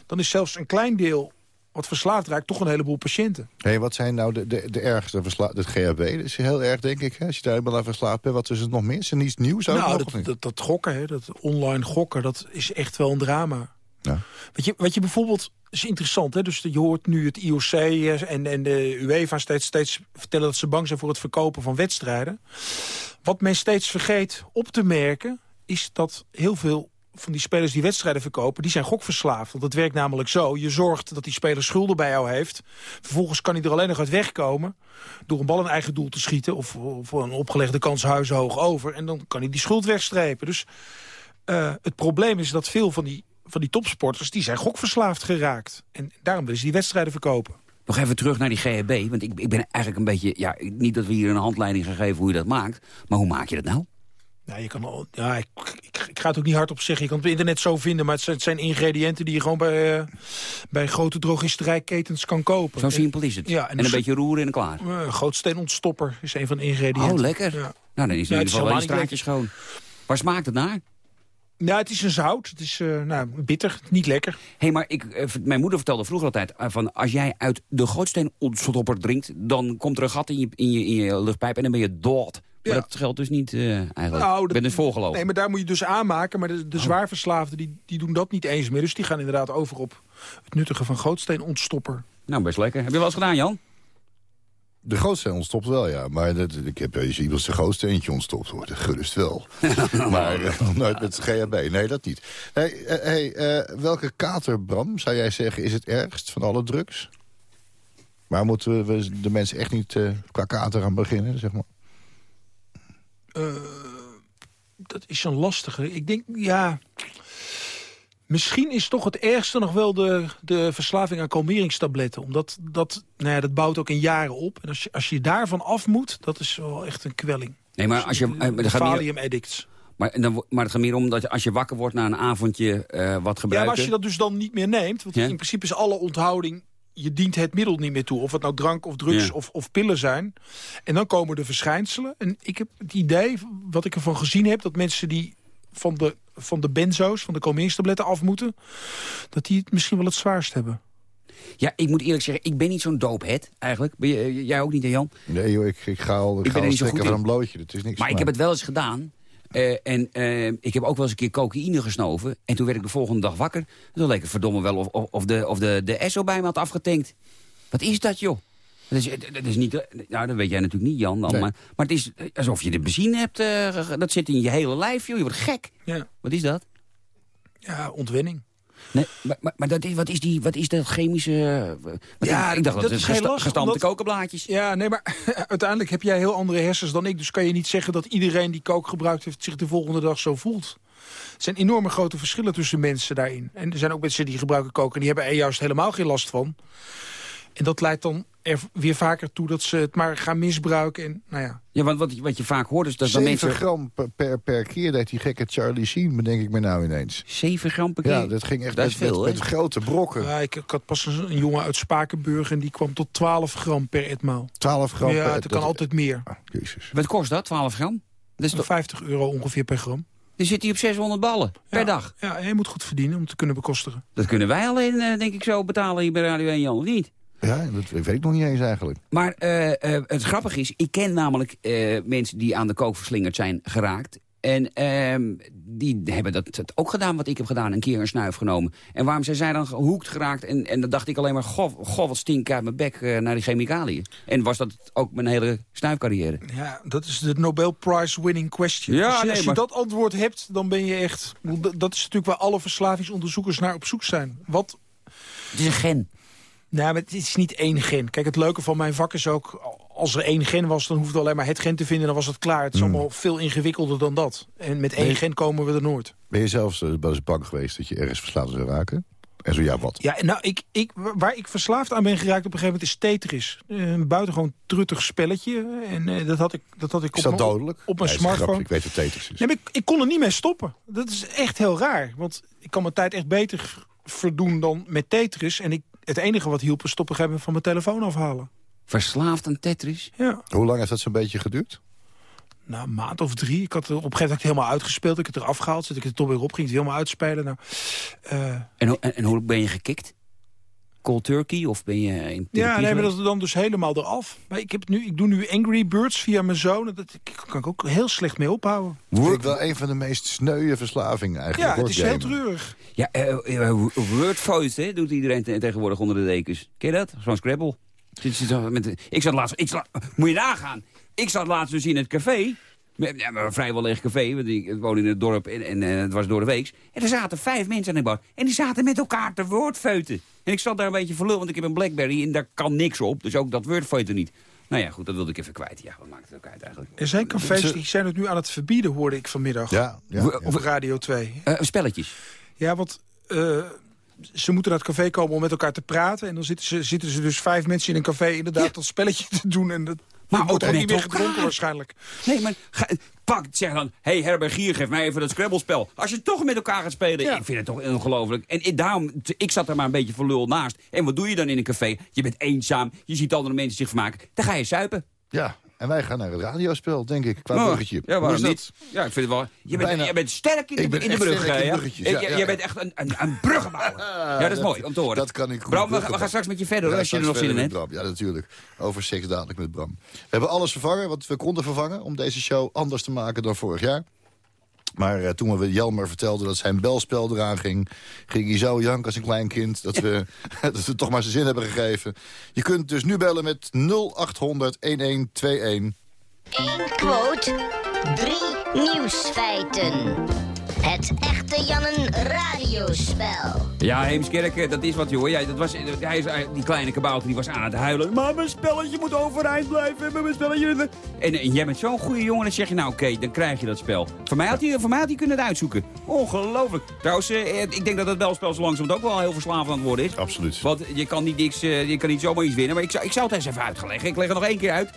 dan is zelfs een klein deel wat verslaafd raakt... toch een heleboel patiënten. Hey, wat zijn nou de, de, de ergste versla Het GHB, dat is heel erg, denk ik. Hè? Als je daar helemaal aan verslaafd bent, wat is het nog meer? Is er niets nieuws nou, nog, dat, dat, dat gokken, hè, dat online gokken, dat is echt wel een drama. Ja. Wat, je, wat je bijvoorbeeld, is interessant, hè? dus je hoort nu het IOC en, en de UEFA steeds, steeds vertellen dat ze bang zijn voor het verkopen van wedstrijden. Wat men steeds vergeet op te merken, is dat heel veel van die spelers die wedstrijden verkopen, die zijn gokverslaafd. Want het werkt namelijk zo, je zorgt dat die speler schulden bij jou heeft. Vervolgens kan hij er alleen nog uit wegkomen door een bal in eigen doel te schieten... of, of een opgelegde kans huizenhoog over. En dan kan hij die schuld wegstrepen. Dus eh, het probleem is dat veel van die, van die topsporters... die zijn gokverslaafd geraakt. En daarom willen ze die wedstrijden verkopen. Nog even terug naar die GHB. Want ik, ik ben eigenlijk een beetje... Ja, niet dat we hier een handleiding gaan geven hoe je dat maakt. Maar hoe maak je dat nou? Ja, je kan al, ja ik, ik, ik ga het ook niet hardop zeggen. Je kan het op internet zo vinden, maar het zijn, het zijn ingrediënten... die je gewoon bij, eh, bij grote drogisterijketens kan kopen. Zo simpel is het. Ja, en, een beetje roeren en klaar. Uh, grootsteenontstopper is een van de ingrediënten. Oh, lekker. Ja. Nou, dan is Ja, in het ieder geval wel een straatje schoon. Waar smaakt het naar? Nou, het is een zout. Het is eh, nou, bitter, niet lekker. Hé, hey, maar ik, eh, mijn moeder vertelde vroeger altijd... eh, van als jij uit de grootsteenontstopper drinkt... dan komt er een gat in je, in je, in je luchtpijp en dan ben je dood. Maar Ja. dat geldt dus niet eigenlijk. Nou, ik ben dus voorgelopen. Nee, maar daar moet je dus aanmaken. Maar de, de Oh. zwaarverslaafden die, die doen dat niet eens meer. Dus die gaan inderdaad over op het nuttigen van grootsteenontstopper. Nou, best lekker. Heb je wel eens gedaan, Jan? De grootste ontstopt wel, ja. Maar dat, ik heb als je iemand zijn grootste eentje ontstopt worden. Gerust wel. maar eh, nog nooit met GHB. Nee, dat niet. Hey, eh, hey, eh, welke kater, Bram, zou jij zeggen, is het ergst van alle drugs? Maar moeten we de mensen echt niet eh, qua kater aan beginnen, zeg maar? Eh, dat is een lastige. Ik denk, ja... Misschien is toch het ergste nog wel de, de verslaving aan kalmeringstabletten. Omdat dat, nou ja, dat bouwt ook in jaren op. En als je, als je daarvan af moet, dat is wel echt een kwelling. Nee, maar als je... eh, De er gaat meer, Valium-addicts. maar, dan, maar het gaat meer om dat als je wakker wordt na een avondje eh, wat Ja, gebruiken... maar als je dat dus dan niet meer neemt... want Ja. in principe is alle onthouding... je dient het middel niet meer toe. Of het nou drank of drugs Ja. of, of pillen zijn. En dan komen de verschijnselen. En ik heb het idee, wat ik ervan gezien heb... dat mensen die van de, van de benzo's, van de kalmeringstabletten af moeten... dat die het misschien wel het zwaarst hebben. Ja, ik moet eerlijk zeggen, ik ben niet zo'n doophead eigenlijk. Ben eh, jij ook niet, hè, Jan? Nee joh, ik, ik ga al, ik ben ga al niet zo goed van in. een blootje. Dat is niks Maar ik heb het wel eens gedaan. Eh, en eh, ik heb ook wel eens een keer cocaïne gesnoven. En toen werd ik de volgende dag wakker. En toen leek het verdomme wel of, of, of de, of de, de Esso bij me had afgetankt. Wat is dat, joh? Dat is, dat is niet, nou, dat weet jij natuurlijk niet, Jan. Dan, Nee. maar, maar het is alsof je de benzine hebt. eh, dat zit in je hele lijf, joh. Je wordt gek. Ja, Wat is dat? ja ontwenning. Nee, maar, maar, maar dat is, wat, is die, wat is dat chemische... eh, wat- Ja, ik, ik dacht dat, dat het is gesta- lastig, gestampte omdat- kokenblaadjes. Ja, nee, maar uiteindelijk heb jij heel andere hersens dan ik. Dus kan je niet zeggen dat iedereen die kook gebruikt heeft... zich de volgende dag zo voelt. Er zijn enorme grote verschillen tussen mensen daarin. En er zijn ook mensen die gebruiken koken... en die hebben er juist helemaal geen last van. En dat leidt dan er weer vaker toe dat ze het maar gaan misbruiken. En, nou ja. Ja, want wat, wat je vaak hoort is dat dan 7 mensen... gram per, per, keer deed die gekke Charlie Sheen, bedenk ik me nou ineens. 7 gram per keer? Ja, dat ging echt Dat met, veel, met, grote brokken. Ja, ik, ik had pas een, een jongen uit Spakenburg... en die kwam tot 12 gram per etmaal. 12 gram ja, per... het kan altijd meer. Ah, jezus. Wat kost dat, 12 gram? Dat is toch, 50 euro ongeveer per gram. dan zit hij op 600 ballen per Ja. dag. Ja, en je moet goed verdienen om te kunnen bekostigen. Dat kunnen wij alleen, eh, denk ik, zo betalen hier bij Radio 1, Jan, of niet? Ja, dat weet ik nog niet eens eigenlijk. Maar eh, eh, het grappige is, ik ken namelijk eh, mensen die aan de kook verslingerd zijn geraakt. En ehm, die hebben dat, dat ook gedaan wat ik heb gedaan, een keer een snuif genomen. En waarom zijn zij dan gehoekt geraakt? En, en dan dacht ik alleen maar, goh, goh wat stink uit mijn bek naar die chemicaliën. En was dat ook mijn hele snuifcarrière. Ja, dat is de Nobel Prize winning question. Ja, als je, nee, als je maar- dat antwoord hebt, dan ben je echt... Dat dat is natuurlijk waar alle verslavingsonderzoekers naar op zoek zijn. Wat... Het is een gen. Nou, maar het is niet één gen. Kijk, het leuke van mijn vak is ook... als er één gen was, dan hoefde alleen maar het gen te vinden... dan was het klaar. Het is allemaal veel ingewikkelder dan dat. En met één gen komen we er nooit. Ben je zelfs eh, wel eens bang geweest dat je ergens verslaafd zou raken? En zo ja, wat? Ja, nou, ik, ik, waar ik verslaafd aan ben geraakt op een gegeven moment is Tetris. Een buitengewoon truttig spelletje. En eh, dat had ik, dat had ik Is op dat dodelijk? op mijn smartphone. Ik weet wat Tetris is. Nee, maar ik, ik kon er niet mee stoppen. Dat is echt heel raar. Want ik kan mijn tijd echt beter verdoen dan met Tetris. En ik, het enige wat hielp was gegeven moment van mijn telefoon afhalen. Verslaafd aan Tetris? Ja, Hoe lang heeft dat zo'n beetje geduurd? nou, een maand of drie. Ik had er op een gegeven moment helemaal uitgespeeld. Ik heb het eraf gehaald, zet ik het toch weer op. Ging het helemaal uitspelen. Nou, eh, En, ho- en, en hoe ben je gekikt? Cold turkey of ben je in ja, nee, maar dat is dan dus helemaal eraf. Maar ik, heb nu, ik doe nu Angry Birds via mijn zoon. en Dat ik, kan ik ook heel slecht mee ophouden. Ik wel een van de meest sneuwe verslavingen eigenlijk. Ja, het is heel treurig. Ja, eh, eh, Wordvoice hè, doet iedereen te- tegenwoordig onder de dekens. Ken je dat? Zo'n Scrabble. Ik zat laatst... Ik zat, moet je nagaan. Ik zat laatst dus in het café. Ja, maar een vrijwel leeg café, want ik woon in het dorp en, en eh, het was door de week. En er zaten vijf mensen aan de bar. En die zaten met elkaar te woordfeuten. En ik zat daar een beetje verlul, want ik heb een Blackberry en daar kan niks op. Dus ook dat woordfeuten niet. Nou ja, goed, dat wilde ik even kwijt. Ja, wat maakt het ook uit eigenlijk? Er zijn cafés die zijn het nu aan het verbieden, hoorde ik vanmiddag. Ja, ja, Of- ja. Op Radio 2. Eh, spelletjes. Ja, want eh, ze moeten naar het café komen om met elkaar te praten. En dan zitten ze, zitten ze dus vijf mensen in een café inderdaad dat spelletje te doen. En dat, Maar ook ook niet meer gedronken waarschijnlijk. Nee, maar ga, pak, zeg dan, hé hey, Herbergier, geef mij even dat Scrabble-spel. Als je toch met elkaar gaat spelen, Ja. ik vind het toch ongelooflijk. En ik, daarom, ik zat er maar een beetje voor lul naast. En wat doe je dan in een café? Je bent eenzaam, je ziet andere mensen zich vermaken. Dan ga je suipen. Ja, en wij gaan naar het radiospel, denk ik, qua Oh, bruggetje. Ja, waarom niet? Ja, ik vind het wel... Je bent, Bijna- je bent sterk in de, Ik ben in de brug, hè, ja? Je- ja, je, ja, je ja. bent echt een, een, een bruggenbouwer. ja, dat is mooi om te horen. Dat kan ik goed Bram, we, gaan straks met je verder, als je er nog zin in hebt. Ja, natuurlijk. Over seks dadelijk met Bram. We hebben alles vervangen wat we konden vervangen... om deze show anders te maken dan vorig jaar. Maar eh, toen we Jelmer vertelden dat zijn belspel eraan ging... ging hij zo janken als een klein kind dat we, dat we toch maar zijn zin hebben gegeven. Je kunt dus nu bellen met 0800 1121. Eén quote, drie nieuwsfeiten. Het echte Jannen radiospel. Ja, Heemskerk, eh, dat is wat, joh. Ja, dat was, eh, hij is, eh, die kleine kabouter die was aan het huilen. Maar mijn spelletje moet overeind blijven. Mijn spelletje... En, en jij bent zo'n goede jongen, dan zeg je, nou oké, dan krijg je dat spel. Voor mij had hij, voor mij had hij kunnen het uitzoeken. Ongelooflijk. Trouwens, eh, ik denk dat het belspel zo langzaam ook wel heel verslavend aan het worden is. Absoluut. Want je kan niet, niks, je kan niet zomaar iets winnen. Maar ik zou, ik zou het eens even uitgelegd. Ik leg het nog één keer uit.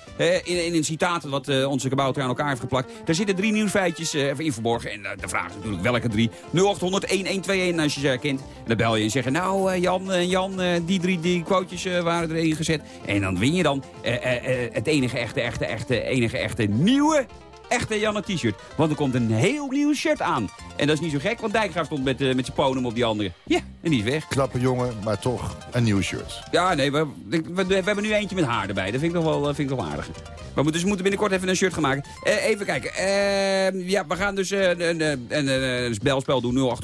in, in een citaat wat eh, onze kabouter aan elkaar heeft geplakt. Daar zitten drie nieuwsfeitjes eh, even in verborgen. En de vraag is natuurlijk welke drie. 0800 1121 als je ze herkent. Dan bel je en zeggen, nou eh, Jan, eh, Jan eh, die drie die quotejes waren erin gezet. En dan win je dan het enige echte, echte, echte, enige echte nieuwe echte Janne t-shirt. Want er komt een heel nieuw shirt aan. En dat is niet zo gek, want Dijkgraaf stond met, eh, met zijn ponum op die andere. Ja, en die is weg. Knappe jongen, maar toch een nieuw shirt. Ja, nee, we, we, we- we hebben nu eentje met haar erbij. Dat vind ik nog wel, eh, vind ik nog wel aardig. We moeten, dus we moeten binnenkort even een shirt gaan maken. Eh, even kijken. Eh, ja, we gaan dus eh, een, een, een, een belspel doen.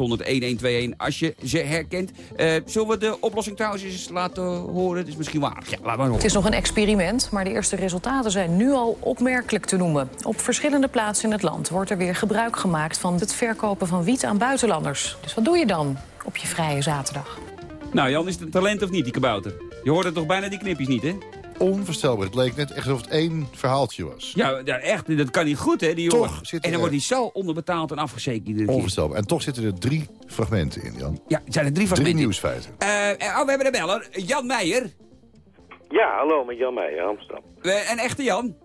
0800-1121 als je ze herkent. Eh, zullen we de oplossing trouwens eens laten horen? Het is misschien waar. Ja, laat maar Het horen. is nog een experiment, maar de eerste resultaten zijn nu al opmerkelijk te noemen. Op verschillende plaatsen in het land wordt er weer gebruik gemaakt van het verkopen van wiet aan buitenlanders. Dus wat doe je dan op je vrije zaterdag? Nou, Jan, is het een talent of niet, die kabouter? Je hoorde toch bijna die knipjes niet, hè? Onvoorstelbaar. Het leek net echt alsof het één verhaaltje was. Ja, ja, echt. Dat kan niet goed, hè, die jongen. Toch zit en dan er- wordt hij zo onderbetaald en afgezekerd. Onvoorstelbaar. En toch zitten er drie fragmenten in, Jan. Ja, zijn er drie Drie fragmenten. nieuwsfeiten. Eh, eh, oh, we hebben de beller. Jan Meijer. Ja, hallo, met Jan Meijer, Amsterdam. Eh, een echte Jan.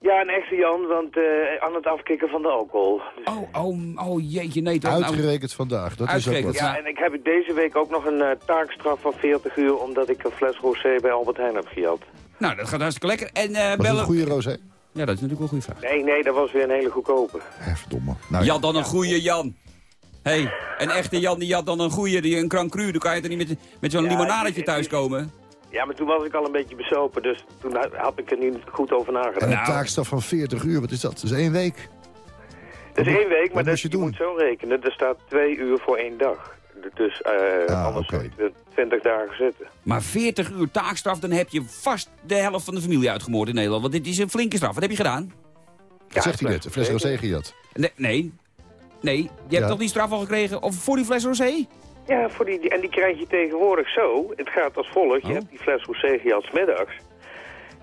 Ja, een echte Jan, want eh, aan het afkicken van de alcohol. Dus- Oh, oh, oh jeetje, nee toch. Nou, Uitgerekend vandaag. Dat is ook Uitgerekend, wat. ja. Ja, en ik heb deze week ook nog een eh, taakstraf van 40 uur... omdat ik een fles rosé bij Albert Heijn heb gejat. nou, dat gaat hartstikke lekker. En eh Was het bellen... een goede roze? Ja, dat is natuurlijk wel een goede vraag. Nee, nee, dat was weer een hele goedkope. Eh, verdomme. Nou, Jan dan een goede Jan. hey, een echte Jan die had dan een goede, die een krankru. Dan kan je er niet met, met zo'n Ja, limonadetje thuiskomen. Ja, maar toen was ik al een beetje besopen, dus toen ha- had ik er niet goed over En nagedacht. een taakstraf van 40 uur, wat is dat? Dat is één week. Het is één week, maar dat, je je, moet zo rekenen. Er staat twee uur voor één dag. Dus eh Ah, anders oké. zou je er 20 dagen zitten. Maar 40 uur taakstraf, dan heb je vast de helft van de familie uitgemoord in Nederland. Want dit is een flinke straf. Wat heb je gedaan? Wat zegt hij net? Een fles rosé gejat. Nee, nee. Nee, je hebt Ja. toch die straf al gekregen of voor die fles rosé? Ja, voor die, en die krijg je tegenwoordig zo. Het gaat als volgt. Oh. Je hebt die fles 's middags.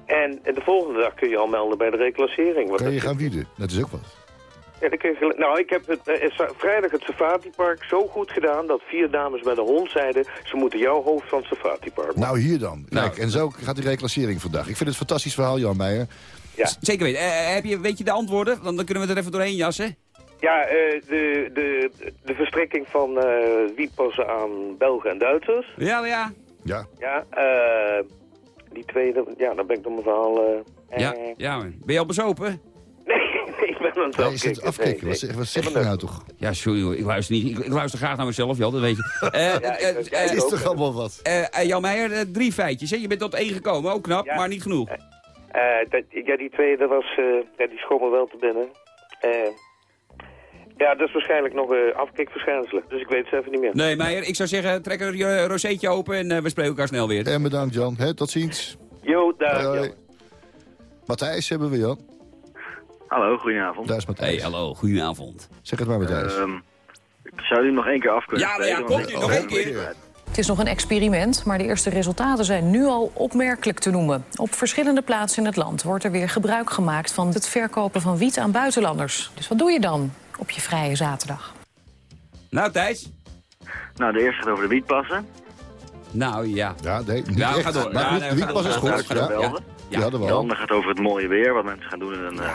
En de volgende dag kun je al melden bij de reclassering. Want Kan je gaan wieden? Dat is ook wat. Ja, dan kun je, nou, ik heb het, eh, vrijdag het Safati-park zo goed gedaan... dat vier dames met een hond zeiden... ze moeten jouw hoofd van het Safati-park. Nou, hier dan. Nou. Kijk, en zo gaat die reclassering vandaag. Ik vind het een fantastisch verhaal, Jan Meijer. Ja, Zeker weten. Eh, heb je, weet je de antwoorden? Dan, dan kunnen we er even doorheen jassen. Ja eh, de, de, de verstrikking van eh wietpassen aan Belgen en Duitsers. Ja, ja. Ja. Ja, eh, die tweede... Ja, dan ben ik door mijn verhaal... eh, Ja, ja. man. Ben je al bezopen? Nee, nee, ik ben aan het Hij is het. Nee, Wat nee. zeg, wat zeg je nou toch? Ja, sorry hoor. Ik luister niet. Ik, ik luister graag naar mezelf, Jan. Dat weet je. Eh, Ja, ik- Het is toch allemaal wat? Jan Meijer, drie feitjes. Hè? Je bent tot één gekomen. Ook knap, Ja. maar niet genoeg. Eh, dat, ja, die tweede was, eh, ja, die schommel wel te binnen. Eh, ja, dat is waarschijnlijk nog eh afkikverschijnselen. Dus ik weet het even niet meer. Nee, Meijer, ik zou zeggen, trek er je rozeetje open en eh, we spreken elkaar snel weer. En bedankt, Jan. Hè, tot ziens. Jo, daar. Matthijs hebben we, Jan. Hallo, goedenavond. Daar is Matthijs. Hey, hallo, goedenavond. Zeg het maar, Matthijs. Ehm, zou u hem nog één keer af kunnen Ja, ja, komt ie, nog één keer. Het is nog een experiment, maar de eerste resultaten zijn nu al opmerkelijk te noemen. Op verschillende plaatsen in het land wordt er weer gebruik gemaakt van het verkopen van wiet aan buitenlanders. Dus wat doe je dan op je vrije zaterdag? Nou, Thijs. Nou, de eerste gaat over de wietpassen. Nou, ja. Ja, nee, niet Ja, echt. ga door. Maar Ja, goed, nee, de ga wietpas door. is Ja, goed. Ja. Belgen. Die hadden we De andere gaat over het mooie weer, wat mensen gaan doen in een tijd.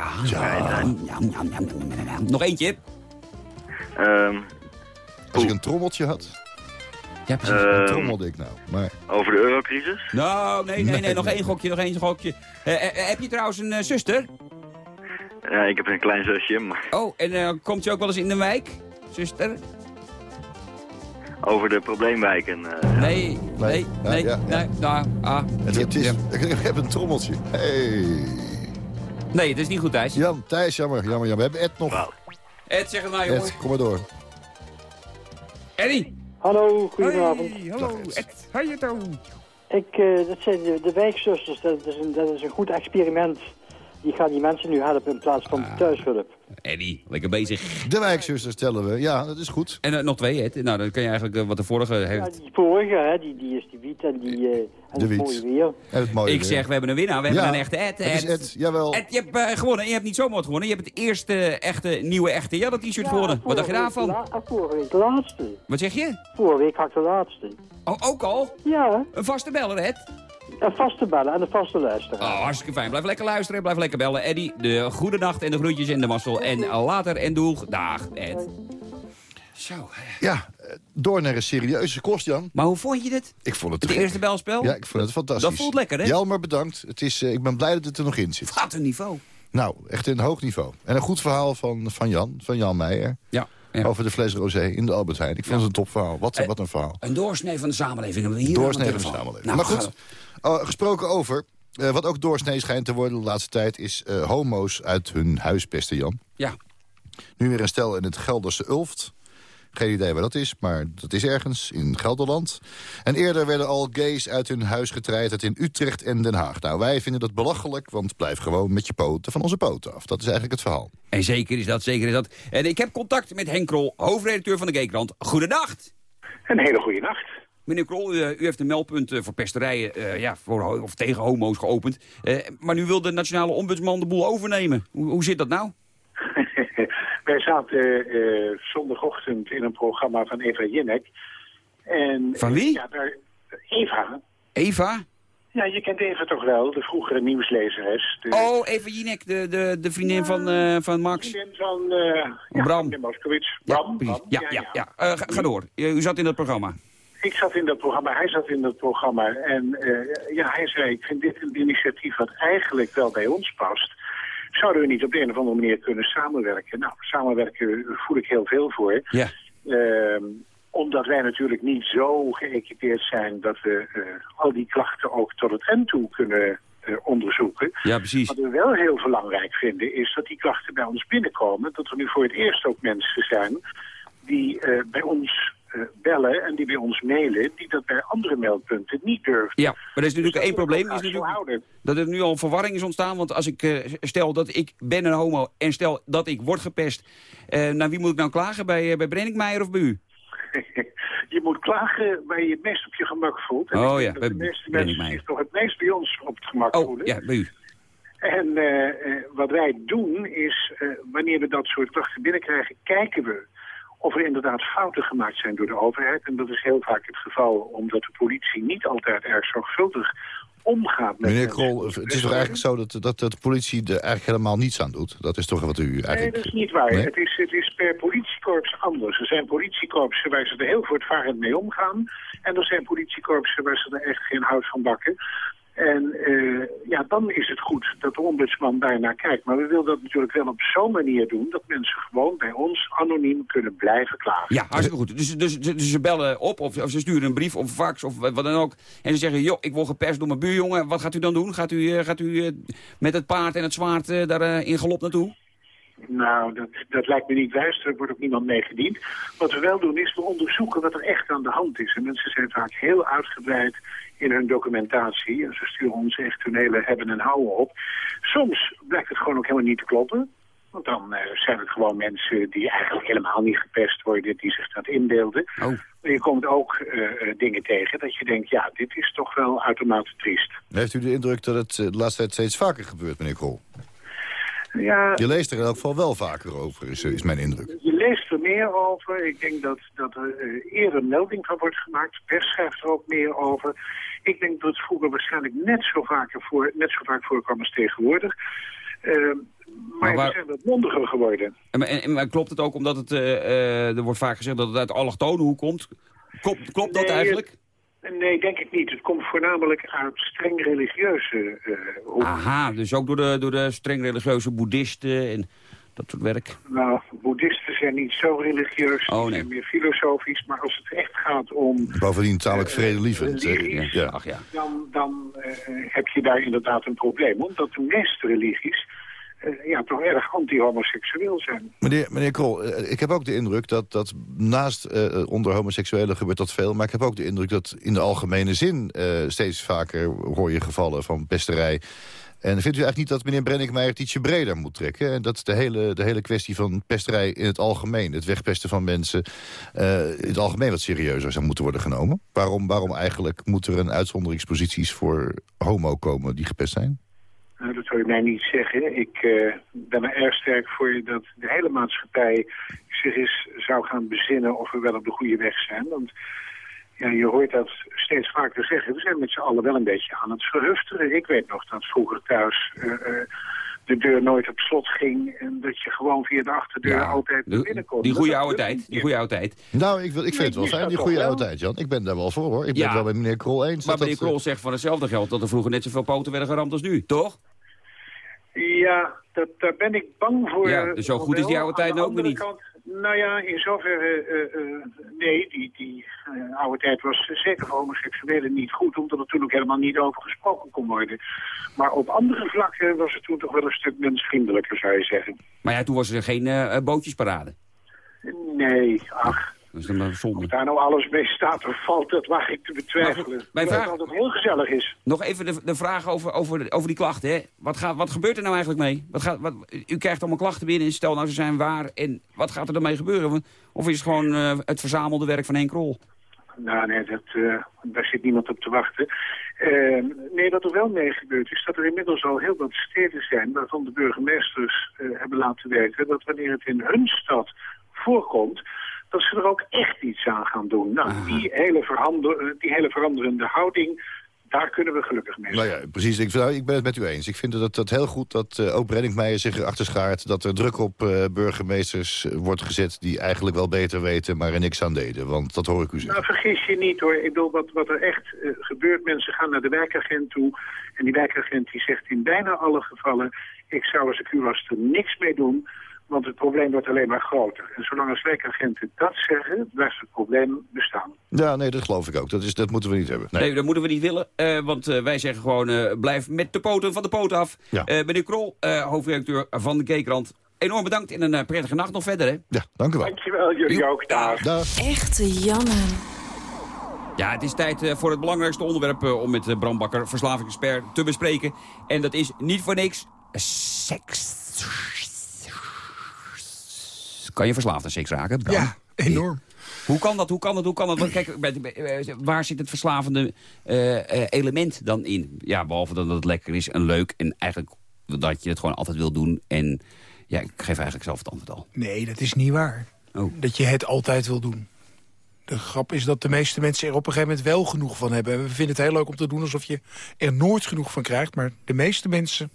Nog eentje. Ehm, Als ik een trommeltje had. Ja, precies. Ehm, trommelde ik nou. Maar over de eurocrisis. Nou, nee, nee, nee, Nee. nog één gokje, nog één gokje. Eh, eh, heb je trouwens een eh, zuster? Ja, ik heb een klein zusje, maar Oh, en eh, komt ze ook wel eens in de wijk? Zuster? over de probleemwijken. eh, Nee, nee, Ja, nee, ja, ja. nee, nou, ah. het, het is, ik heb een trommeltje. Hey. Nee, het is niet goed, Thijs. Jan, Thijs, jammer, jammer, jammer. We hebben Ed nog. Ed, zeg het maar, jongen. Ed, kom maar door. Eddie. Hallo, goedenavond. Hey, hallo, Ed. How you doing? Ik, eh, dat zijn de, de wijkzusters, dat is, een, dat is een goed experiment. Die gaan die mensen nu helpen in plaats van Ah. thuishulp. Eddie, lekker bezig. De wijkzusters stellen we. Ja, dat is goed. En eh, nog twee, Ed. Nou, dan kan je eigenlijk eh, wat de vorige Ja, heeft. die vorige, hè, die, die is die wiet en, die, eh, en De het mooie weer. En het mooie Ik weer. zeg, we hebben een winnaar. We Ja, hebben een echte Ed. het is Ed, jawel. Ed, je hebt eh, gewonnen. Je hebt niet zomaar gewonnen. Je hebt het eerste echte, nieuwe echte Jelle t-shirt gewonnen. Wat dacht je daarvan? La, vorige week de laatste. Wat zeg je? Vorige week had ik de laatste. Oh, ook al? Ja, Een vaste beller, Ed? Een vaste bellen en een vaste luisteraar. Oh, hartstikke fijn. Blijf lekker luisteren. Blijf lekker bellen. Eddie, de goede nacht en de groetjes en de mazzel. En later en doeg. Dag, Ed. Zo. Ja, eh, door naar een serieuze kost, Jan. Maar hoe vond je dit? Ik vond het Het eerste belspel? Ja, ik vond het fantastisch. Dat voelt lekker, hè? Jelmer, bedankt. Het is, eh, ik ben blij dat het er nog in zit. Wat een niveau. Nou, echt een hoog niveau. En een goed verhaal van, van Jan, van Jan Meijer. Ja. ja. Over de Vlees Rosé in de Albert Heijn. Ik vond het een topverhaal. Wat, Eh, wat een verhaal. Een doorsnee van de samenleving hier Doorsnee van de samenleving. Nou, maar goed, eh, gesproken over... eh, wat ook doorsnee schijnt te worden de laatste tijd... is eh, homo's uit hun huis pesten, Jan. Ja. Nu weer een stel in het Gelderse Ulft. Geen idee waar dat is, maar dat is ergens in Gelderland. En eerder werden al gays uit hun huis getreiterd in Utrecht en Den Haag. Nou, wij vinden dat belachelijk, want blijf gewoon met je poten van onze poten af. Dat is eigenlijk het verhaal. En zeker is dat, zeker is dat. En ik heb contact met Henk Krol, hoofdredacteur van de Gaykrant. Goedendag. Een hele goede nacht. Meneer Krol, u, u heeft een meldpunt eh, voor pesterijen eh, ja, voor, of tegen homo's geopend. Eh, maar nu wil de nationale ombudsman de boel overnemen. Hoe, hoe zit dat nou? Wij zaten eh, zondagochtend in een programma van Eva Jinek. En, Van wie? Ja, daar, Eva. Eva? Ja, je kent Eva toch wel, de vroegere nieuwslezeres. De Oh, Eva Jinek, de, de, de vriendin van, eh, van Max. vriendin van eh ja, Bram. Ja, Bram. Ja, ja, ja. Eh, ga, ga door. U zat in dat programma. Ik zat in dat programma, hij zat in dat programma. En eh, ja, hij zei, ik vind dit een initiatief wat eigenlijk wel bij ons past. Zouden we niet op de een of andere manier kunnen samenwerken? Nou, samenwerken voel ik heel veel voor. Ja. Ehm, omdat wij natuurlijk niet zo geëquipeerd zijn dat we eh, al die klachten ook tot het eind toe kunnen eh, onderzoeken. Ja, precies. Wat we wel heel belangrijk vinden is dat die klachten bij ons binnenkomen. Dat er nu voor het eerst ook mensen zijn die bij ons bellen en die bij ons mailen... die dat bij andere meldpunten niet durven. Ja, maar er is natuurlijk Dus één probleem. Is natuurlijk dat er nu al verwarring is ontstaan. Want als ik eh, stel dat ik ben een homo en stel dat ik word gepest... eh naar wie moet ik nou klagen? Bij, eh, bij Brenninkmeijer of bij u? Je moet klagen waar je je het meest op je gemak voelt. En Oh ja, bij de meeste mensen zich toch het meest bij ons op het gemak Oh, voelen. ja, bij u. En eh, eh, wat wij doen is, eh, wanneer we dat soort klachten binnenkrijgen, kijken we of er inderdaad fouten gemaakt zijn door de overheid. En dat is heel vaak het geval, omdat de politie niet altijd erg zorgvuldig omgaat met Meneer. Krol, het is toch eigenlijk zo dat, dat, dat de politie er eigenlijk helemaal niets aan doet? Dat is toch wat u eigenlijk... Nee, dat is niet waar. Nee? Het, is, het is per politiekorps anders. Er zijn politiekorpsen waar ze er heel voortvarend mee omgaan. En er zijn politiekorpsen waar ze er echt geen hout van bakken. En eh, ja, dan is het goed dat de ombudsman daarnaar kijkt. Maar we willen dat natuurlijk wel op zo'n manier doen... dat mensen gewoon bij ons anoniem kunnen blijven klagen. Ja, hartstikke goed. Dus, dus, dus, ze bellen op of, of ze sturen een brief of een fax of wat dan ook. En ze zeggen, joh, ik word gepest door mijn buurjongen. Wat gaat u dan doen? Gaat u, eh, gaat u eh, met het paard en het zwaard daar in galop naartoe? Nou, dat, dat lijkt me niet wijs. Er wordt ook niemand mee gediend. Wat we wel doen is we onderzoeken wat er echt aan de hand is. En mensen zijn vaak heel uitgebreid in hun documentatie. En ze sturen ons echt hun hele hebben en houden op. Soms blijkt het gewoon ook helemaal niet te kloppen. Want dan eh, zijn het gewoon mensen die eigenlijk helemaal niet gepest worden, die zich dat inbeelden. Oh. Maar je komt ook eh, eh, dingen tegen dat je denkt, ja, dit is toch wel uitermate triest. Heeft u de indruk dat het de laatste tijd steeds vaker gebeurt, meneer Krol? Ja, Je leest er in elk geval wel vaker over, is, is mijn indruk. Je leest er meer over. Ik denk dat, dat er eerder melding van wordt gemaakt. De pers schrijft er ook meer over. Ik denk dat het vroeger waarschijnlijk net zo, vaker voor, net zo vaak voorkwam als tegenwoordig. Eh, maar waar- we zijn wat mondiger geworden. En, maar- en, en maar klopt het ook omdat het, eh, eh, er wordt vaak gezegd dat het uit de allochtone hoek komt? Klopt, klopt dat eigenlijk? Nee, denk ik niet. Het komt voornamelijk uit streng religieuze hoek. Aha, dus ook door de, door de streng religieuze boeddhisten en dat soort werk. Nou, boeddhisten zijn niet zo religieus, Oh, die nee. zijn meer filosofisch. Maar als het echt gaat om... Bovendien tamelijk vredelievend. eh, eh, lyrisch, ja. Ach ja. dan, dan eh, heb je daar inderdaad een probleem. Omdat de meeste religies eh, ja, toch erg anti-homoseksueel zijn. Meneer, meneer Krol, eh, ik heb ook de indruk dat, dat naast eh, onder homoseksuelen gebeurt dat veel... maar ik heb ook de indruk dat in de algemene zin eh, steeds vaker hoor je gevallen van pesterij. En vindt u eigenlijk niet dat meneer Brenninkmeijer het ietsje breder moet trekken? En dat de hele, de hele kwestie van pesterij in het algemeen, het wegpesten van mensen... eh, in het algemeen wat serieuzer zou moeten worden genomen? Waarom, waarom eigenlijk moet er een uitzonderingsposities voor homo komen die gepest zijn? Nou, dat zou je mij niet zeggen. Ik eh, ben er erg sterk voor dat de hele maatschappij zich eens zou gaan bezinnen of we wel op de goede weg zijn. Want ja, je hoort dat steeds vaker zeggen. We zijn met z'n allen wel een beetje aan het verhufteren. Ik weet nog dat vroeger thuis eh, eh, de deur nooit op slot ging... en dat je gewoon via de achterdeur altijd naar binnen kon. Die goede oude tijd, die goede oude tijd. Nou, ik, wil, ik vind het wel fijn, die goede oude tijd, Jan. Ik ben daar wel voor, hoor. Ik ben Ja. het wel met meneer Krol eens. Maar dat meneer Krol zegt van hetzelfde geld dat er vroeger net zoveel poten werden geramd als nu, toch? Ja, dat, daar ben ik bang voor. Ja, dus zo goed is die oude tijd ook weer niet. Kant, nou ja, in zoverre, eh, eh, nee, die, die eh, oude tijd was zeker voor homoseksuelen niet goed, omdat er toen ook helemaal niet over gesproken kon worden. Maar op andere vlakken was het toen toch wel een stuk mensvriendelijker, zou je zeggen. Maar ja, toen was er geen bootjesparade. Nee, ach, Dat is dan maar zonde. of daar nou alles mee staat of valt, dat waag ik te betwijfelen. vraag- wel dat het heel gezellig is. Nog even de, de vraag over, over, over die klachten. Hè. Wat, gaat, wat gebeurt er nou eigenlijk mee? Wat gaat, wat, u krijgt allemaal klachten binnen en stel nou ze zijn waar. En wat gaat er dan mee gebeuren? Of is het gewoon eh, het verzamelde werk van Henk Krol? Nou, nee, dat, eh, daar zit niemand op te wachten. Eh, nee, wat er wel mee gebeurt is dat er inmiddels al heel wat steden zijn... waarvan de burgemeesters eh, hebben laten weten... dat wanneer het in hun stad voorkomt... dat ze er ook echt iets aan gaan doen. Nou, die hele, verander, eh, die hele veranderende houding... daar kunnen we gelukkig mee Nou ja, precies. Ik, nou, ik ben het met u eens. Ik vind dat, dat heel goed dat eh, ook Brenninkmeijer zich erachter schaart... dat er druk op eh, burgemeesters wordt gezet die eigenlijk wel beter weten... maar er niks aan deden. Want dat hoor ik u zeggen. Nou, vergis je niet hoor. Ik bedoel, wat, wat er echt gebeurt, mensen gaan naar de wijkagent toe. En die wijkagent die zegt in bijna alle gevallen... ik zou als ik u was er niks mee doen, want het probleem wordt alleen maar groter. En zolang als wijkagenten dat zeggen, blijft het probleem bestaan. Ja, nee, dat geloof ik ook. Dat, is, dat moeten we niet hebben. Nee, dat moeten we niet willen. eh, want eh, wij zeggen gewoon, eh, blijf met de poten van de poot af. Ja. Eh, meneer Krol, eh, hoofdredacteur van de Keekrand. Enorm bedankt en een prettige nacht nog verder. Hè? Ja, dank u wel. Dankjewel, jullie ook. Dag. Echte Janne. Ja, het is tijd eh, voor het belangrijkste onderwerp om met Bram Bakker, verslavingsexpert, te bespreken. En dat is niet voor niks seks. Kan je verslaafd aan seks raken? Ja, enorm. Hoe kan dat? Hoe kan dat? Hoe kan dat? Want kijk, eh, waar zit het verslavende eh, eh, element dan in? Ja, behalve dat het lekker is en leuk en eigenlijk dat je het gewoon altijd wil doen. En ja, ik geef eigenlijk zelf het antwoord al. Nee, dat is niet waar. Oh. Dat je het altijd wil doen. De grap is dat de meeste mensen er op een gegeven moment wel genoeg van hebben. En we vinden het heel leuk om te doen alsof je er nooit genoeg van krijgt. Maar de meeste mensen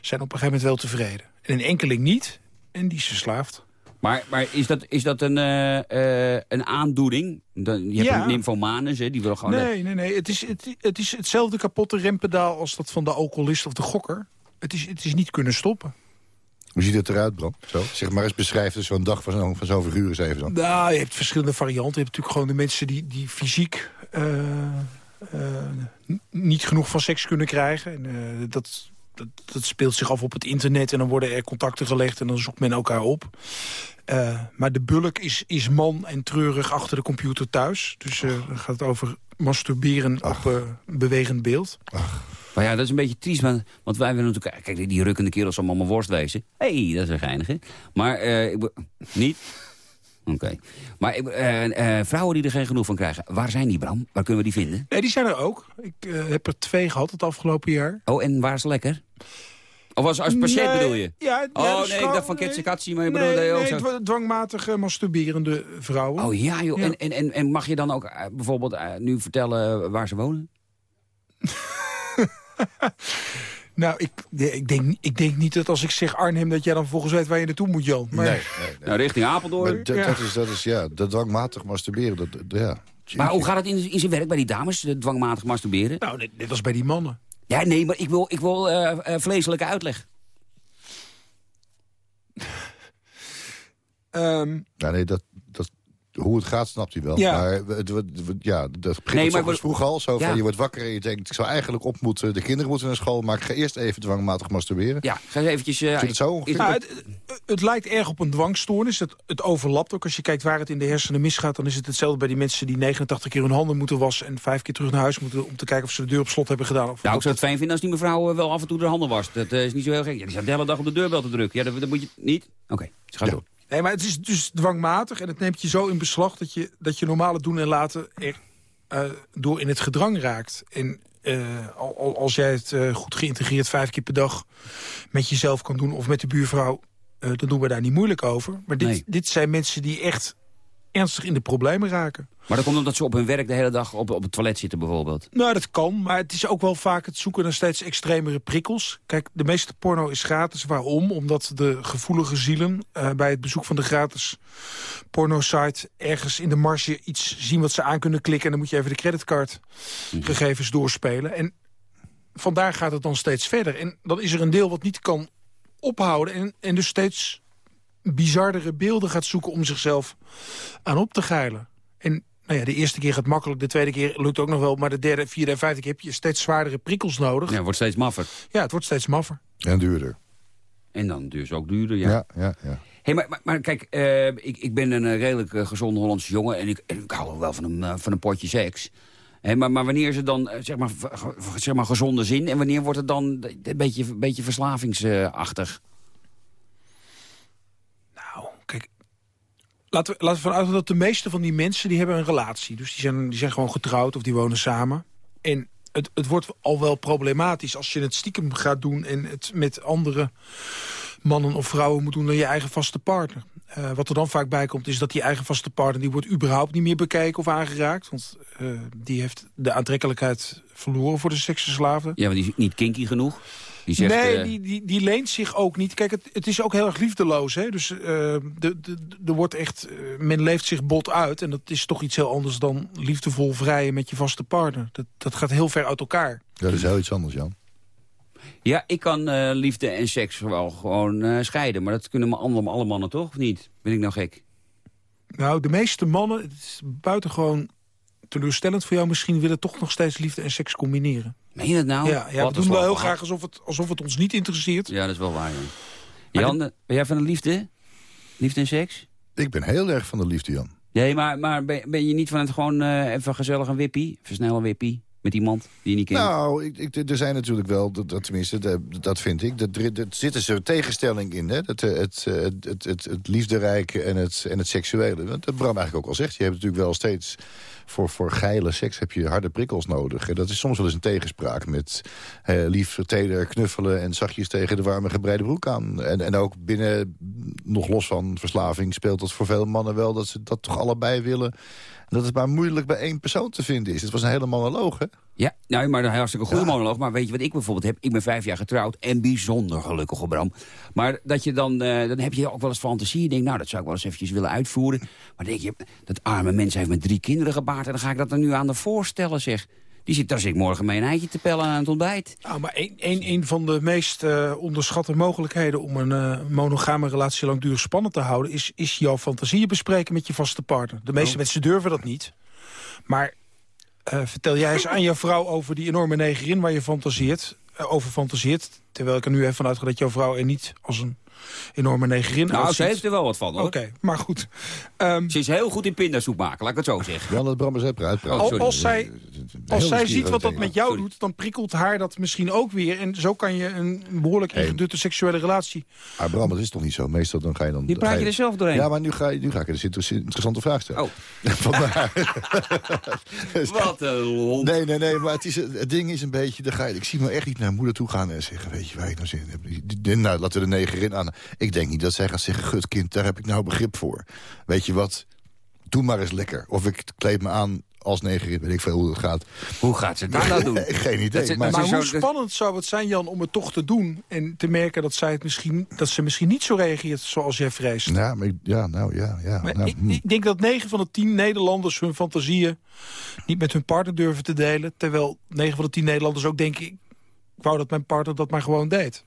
zijn op een gegeven moment wel tevreden. En een enkeling niet. En die is verslaafd. Maar, maar is dat, is dat een, eh, eh, een aandoening? Dan, je hebt Ja. een nymphomanus, hè, die wil gewoon... Nee, nee, nee. Het is, het, het is hetzelfde kapotte rempedaal als dat van de alcoholist of de gokker. Het is, het is niet kunnen stoppen. Hoe ziet het eruit, Bram? Zo, zeg maar eens beschrijf dus zo'n dag van zo'n van zo'n figuur eens even dan. Nou, je hebt verschillende varianten. Je hebt natuurlijk gewoon de mensen die, die fysiek eh, eh, niet genoeg van seks kunnen krijgen. En, eh, dat, dat, dat speelt zich af op het internet en dan worden er contacten gelegd en dan zoekt men elkaar op. Eh, maar de bulk is, is man en treurig achter de computer thuis. Dus eh, dan gaat het over masturberen op eh, bewegend beeld. Maar ja, dat is een beetje triest, want, want wij willen natuurlijk... Kijk, die- rukkende kerels zal allemaal worst wezen. Hé, hey, dat is een geinig, hè? Maar, eh, ik niet? Oké. Maar eh, eh, vrouwen die er geen genoeg van krijgen, waar zijn die, Bram? Waar kunnen we die vinden? Nee, die zijn er ook. Ik eh, heb er twee gehad het afgelopen jaar. Oh, en waar is lekker? Of als, als patiënt Nee, bedoel je? Ja, oh nee, ik dacht van ketsekatsie, maar je Nee, bedoelde nee, ook zo. dwa- dwangmatig masturberende vrouwen. Oh ja, joh. En, en, en, en mag je dan ook bijvoorbeeld nu vertellen waar ze wonen? Nou, ik, ik, denk, ik denk niet dat als ik zeg Arnhem... dat jij dan volgens weet waar je naartoe moet, Jan. Maar, Nee, nee, nee. Nou, richting Apeldoorn. Dat, Ja. dat, is, dat is, ja, dat dwangmatig masturberen, dat, dat- ja. Maar hoe gaat het in, in zijn werk bij die dames, de dwangmatig masturberen? Nou, net, net als bij die mannen. Ja, nee, maar ik wil, ik wil eh, eh, vleeselijke uitleg. Ehm, Ja, nee, dat, hoe het gaat snapt hij wel. Ja. Maar het, het- het- ja, dat begint Nee, maar vroeg al. Zo van, Ja. je wordt wakker en je denkt, ik zou eigenlijk op moeten... de kinderen moeten naar school, maar ik ga eerst even dwangmatig masturberen. Ja, ga eens eventjes... Zit het zo ongeveer? nou, het, het lijkt erg op een dwangstoornis. Het, het overlapt ook. Als je kijkt waar het in de hersenen misgaat... dan is het hetzelfde bij die mensen die 89 keer hun handen moeten wassen... en vijf keer terug naar huis moeten om te kijken of ze de deur op slot hebben gedaan. Of Nou, ik zou het fijn vinden als die mevrouw eh, wel af en toe de handen wast. Dat eh, is niet zo heel gek. Ja, die staat de hele dag op de deurbel te drukken. Ja, dat, dat moet je niet? Oké, dus ga door. Nee, maar het is dus dwangmatig en het neemt je zo in beslag... dat je, dat je normale doen en laten er eh, door in het gedrang raakt. En al- al- als jij het eh, goed geïntegreerd vijf keer per dag met jezelf kan doen... of met de buurvrouw, dan doen we daar niet moeilijk over. Maar dit, Nee. dit zijn mensen die echt ernstig in de problemen raken. Maar dat komt omdat ze op hun werk de hele dag op, op het toilet zitten bijvoorbeeld. Nou, dat kan, maar het is ook wel vaak het zoeken naar steeds extremere prikkels. Kijk, de meeste porno is gratis. Waarom? Omdat de gevoelige zielen eh, bij het bezoek van de gratis porno-site... ergens in de marge iets zien wat ze aan kunnen klikken... en dan moet je even de creditcardgegevens doorspelen. En vandaar gaat het dan steeds verder. En dan is er een deel wat niet kan ophouden... en, en dus steeds bizardere beelden gaat zoeken om zichzelf aan op te geilen. En nou ja, de eerste keer gaat makkelijk, de tweede keer lukt ook nog wel... maar de derde, vierde en vijfde keer heb je steeds zwaardere prikkels nodig. Ja, Ja, het wordt steeds maffer. het wordt steeds maffer. En duurder. En dan dus ook duurder, ja. Ja, ja, ja. Hey, maar, maar, maar kijk, eh, ik, ik ben een eh, redelijk eh, gezonde Hollandse jongen... en ik, en ik hou wel van een, van een potje seks. Maar, maar wanneer is het dan zeg, maar, zeg maar gezonde zin... en wanneer wordt het dan een beetje, een beetje verslavingsachtig? Nou, kijk, laten we, laten we vanuit dat de meeste van die mensen... die hebben een relatie. Dus die zijn, die zijn gewoon getrouwd of die wonen samen. En het, het wordt al wel problematisch als je het stiekem gaat doen... en het met andere mannen of vrouwen moet doen dan je eigen vaste partner. Eh, wat er dan vaak bij komt is dat die eigen vaste partner... die wordt überhaupt niet meer bekeken of aangeraakt. Want eh, die heeft de aantrekkelijkheid verloren voor de seksverslaafde. Ja, maar die is niet kinky genoeg. Die zegt, nee, eh, die, die, die leent zich ook niet. Kijk, het, het is ook heel erg liefdeloos. Hè? Dus eh, de, de, de- er wordt echt, eh, men leeft zich bot uit. En dat is toch iets heel anders dan liefdevol vrijen met je vaste partner. Dat, dat gaat heel ver uit elkaar. Dat is heel iets anders, Jan. Ja, ik kan eh, liefde en seks wel gewoon eh, scheiden. Maar dat kunnen alle, alle mannen toch, of niet? Ben ik nou gek? Nou, de meeste mannen, het is buitengewoon teleurstellend voor jou misschien... willen toch nog steeds liefde en seks combineren. Meen je dat nou? ja, we doen wel heel graag alsof het, alsof het ons niet interesseert. Ja, dat is wel waar, ja. Jan, eh, ben jij van de liefde? Liefde en seks? Ik ben heel erg van de liefde, Jan. Nee, maar, maar ben, ben je niet van het gewoon eh, even gezellig een wippie? Versnellen wippie? Met iemand die je niet kent? Nou, ik, ik, er zijn natuurlijk wel, dat, dat- tenminste, dat, dat vind ik. Dat, er, er zit dus een tegenstelling in, hè? Het, eh, het, het, het, het, het liefderijke en het, en het seksuele. Want dat Bram eigenlijk ook al zegt. Je hebt natuurlijk wel steeds voor, voor geile seks heb je harde prikkels nodig. En dat is soms wel eens een tegenspraak met eh, lief, teder knuffelen... en zachtjes tegen de warme gebreide broek aan. En, en ook binnen, nog los van verslaving, speelt dat voor veel mannen wel... dat ze dat toch allebei willen. Dat het maar moeilijk bij één persoon te vinden is. Het was een hele monoloog, hè? Ja, nou, maar een hartstikke goede monoloog. Maar weet je wat ik bijvoorbeeld heb? Ik ben vijf jaar getrouwd en bijzonder gelukkig op Bram. Maar dat je dan, eh, dan heb je ook wel eens fantasie. Je denkt, nou, dat zou ik wel eens eventjes willen uitvoeren. Maar dan denk je, dat arme mens heeft met drie kinderen gebaard... en dan ga ik dat er nu aan de voorstellen, zeg. Die zit, daar zit ik morgen mee een eitje te pellen aan het ontbijt. Nou, maar een, een, een van de meest eh, onderschatte mogelijkheden... om een eh, monogame relatie langdurig spannend te houden... Is, is jouw fantasieën bespreken met je vaste partner. De meeste Oh. mensen durven dat niet. Maar eh, vertel jij eens aan jouw vrouw over die enorme negerin... waar je fantaseert, over fantaseert. Terwijl ik er nu even vanuit ga dat jouw vrouw er niet als een enorme negerin Nou, ze heeft er wel wat van, hoor. Oké, maar goed. Ehm, Ze is heel goed in pindasoep maken, laat ik het zo zeggen. Jan het Brammers even. Oh, sorry. als zij, als zij ziet wat dat met jou doet, dan prikkelt haar dat misschien ook weer. En zo kan je een behoorlijk ingedutte seksuele relatie... Maar Bram, dat is toch niet zo? Meestal dan ga je dan... Die praat je er zelf doorheen. Ja, maar nu ga, je, nu ga ik een interessante vraag stellen. Oh. Vandaar. Wat een hond. Nee, nee, nee, maar het, is, het ding is een beetje... Dan ga je, ik zie me echt niet naar moeder toe gaan en zeggen... weet je waar ik nou zin in heb? Nou, laten we de negerin aan. Ik denk niet dat zij gaat zeggen... gut kind, daar heb ik nou begrip voor. Weet je wat? Doe maar eens lekker. Of ik kleed me aan als negerin. Weet ik veel hoe het gaat. Hoe gaat ze dat nou doen? Geen idee. Maar, maar hoe spannend zou het zijn, Jan, om het toch te doen... en te merken dat, zij het misschien, dat ze misschien niet zo reageert zoals jij vreest? Ja, maar, ik- ja, nou ja. ja Maar nou, ik, hm. ik denk dat 9 van de 10 Nederlanders hun fantasieën niet met hun partner durven te delen. Terwijl 9 van de 10 Nederlanders ook denken... ik wou dat mijn partner dat maar gewoon deed.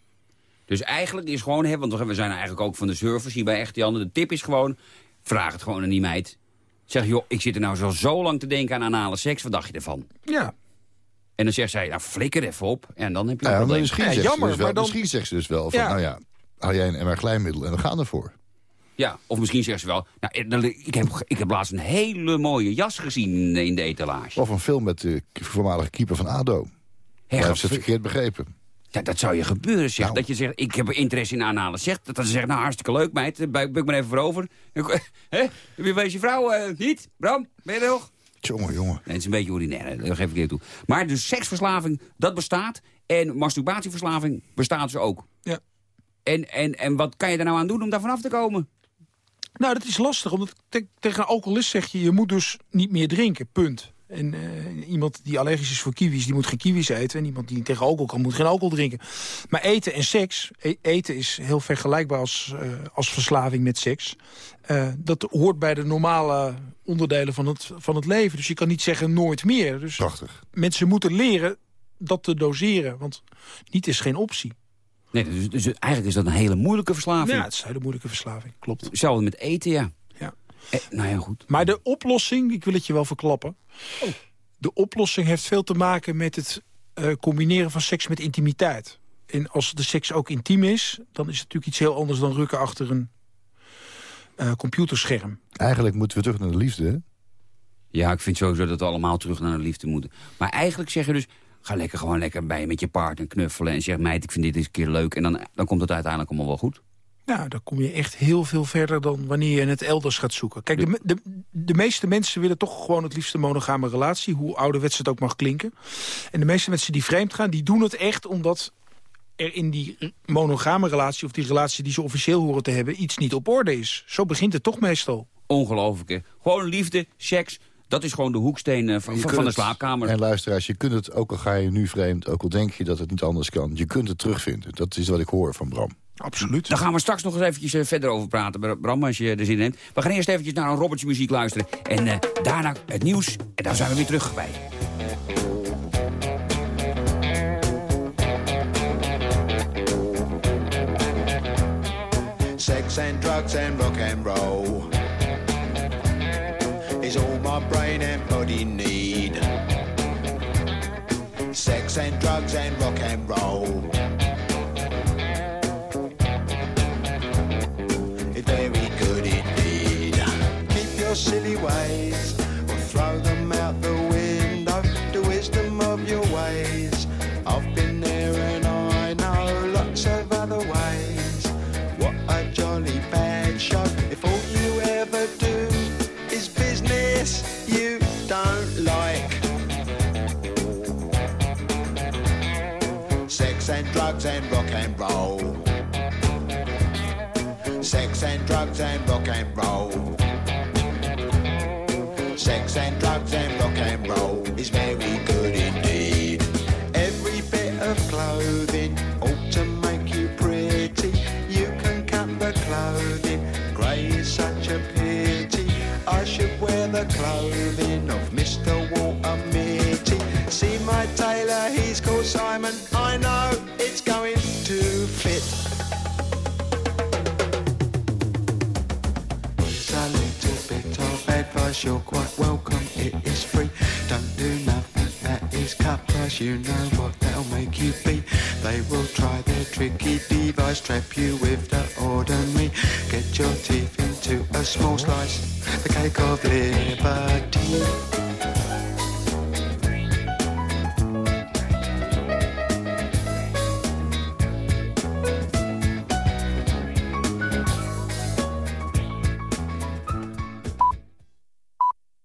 Dus eigenlijk is gewoon, hè, want we zijn eigenlijk ook van de service hier bij Echte Jan. De tip is gewoon, vraag het gewoon aan die meid. Zeg, joh, ik zit er nou zo, zo lang te denken aan anale seks. Wat dacht je ervan? Ja. En dan zegt zij, nou flikker even op. En dan heb je Ja, een maar probleem. misschien, zegt ze dus wel, misschien zegt ze dus wel van, Ja. nou ja, haal jij een emmer glijmiddel en we gaan ervoor. Ja, of misschien zegt ze wel, nou, ik- ik, heb, ik heb laatst een hele mooie jas gezien in de- in de etalage. Of een film met de voormalige keeper van ADO. Hij heeft ze het verkeerd begrepen. Ja, dat zou je gebeuren, zeg. Nou. Dat je zegt, ik heb interesse in anale seks. Dat ze zegt, nou, hartstikke leuk, meid. Eh, Buik, buk maar even voorover. Hè? Heb je wees je vrouw eh, niet? Bram, ben je er nog? Jongen, jongen. Nee, het is een beetje ordinair, hè. dat geef ik eerlijk toe. Maar dus seksverslaving, dat bestaat. En masturbatieverslaving bestaat dus ook. Ja. En, en, en wat kan je er nou aan doen om daar vanaf te komen? Nou, dat is lastig, omdat te- tegen een alcoholist zeg je... je moet dus niet meer drinken, punt. En eh, iemand die allergisch is voor kiwis, die moet geen kiwis eten. En iemand die tegen alcohol kan, moet geen alcohol drinken. Maar eten en seks, e- eten is heel vergelijkbaar als, eh, als verslaving met seks. Eh, dat hoort bij de normale onderdelen van het, van het leven. Dus je kan niet zeggen nooit meer. Dus Prachtig. mensen moeten leren dat te doseren. Want niet is geen optie. Nee, dus, dus eigenlijk is dat een hele moeilijke verslaving. Ja, het is een hele moeilijke verslaving, klopt. Hetzelfde met eten, ja. Eh, nou ja, goed. Maar de oplossing, ik wil het je wel verklappen. De oplossing heeft veel te maken met het eh, combineren van seks met intimiteit. En als de seks ook intiem is, dan is het natuurlijk iets heel anders dan rukken achter een eh, computerscherm. Eigenlijk moeten we terug naar de liefde, hè? Ja, ik vind sowieso dat we allemaal terug naar de liefde moeten. Maar eigenlijk zeg je dus, ga lekker gewoon lekker bij je met je partner knuffelen... en zeg, meid, ik vind dit eens een keer leuk. En dan, dan komt het uiteindelijk allemaal wel goed. Nou, dan kom je echt heel veel verder dan wanneer je het elders gaat zoeken. Kijk, de, de, de meeste mensen willen toch gewoon het liefst een monogame relatie. Hoe ouderwets het ook mag klinken. En de meeste mensen die vreemd gaan, die doen het echt omdat er in die monogame relatie... of die relatie die ze officieel horen te hebben, iets niet op orde is. Zo begint het toch meestal. Ongelooflijk, hè? Gewoon liefde, seks, dat is gewoon de hoeksteen eh, van, van, de het- slaapkamer. En luisteraars, je kunt het, ook al ga je nu vreemd... ook al denk je dat het niet anders kan... je kunt het terugvinden. Dat is wat ik hoor van Bram. Absoluut. Daar gaan we straks nog eens eventjes eh, verder over praten, Bra- Bram, als je er zin in hebt. We gaan eerst eventjes naar een Robertje muziek luisteren. En eh, daarna het nieuws. En daar zijn we weer terug bij. Sex and drugs and rock and roll is all my brain and body need. Sex and drugs and rock and roll. Silly ways or throw them out the window. The wisdom of your ways. I've been there and I know lots of other ways. What a jolly bad show. If all you ever do is business you don't like. Sex and drugs and rock and roll. Sex and drugs and rock and roll. Is very good You know what they'll make you be. They will try their tricky device, trap you with the ordinary. Get your teeth into a small slice, the cake of liberty.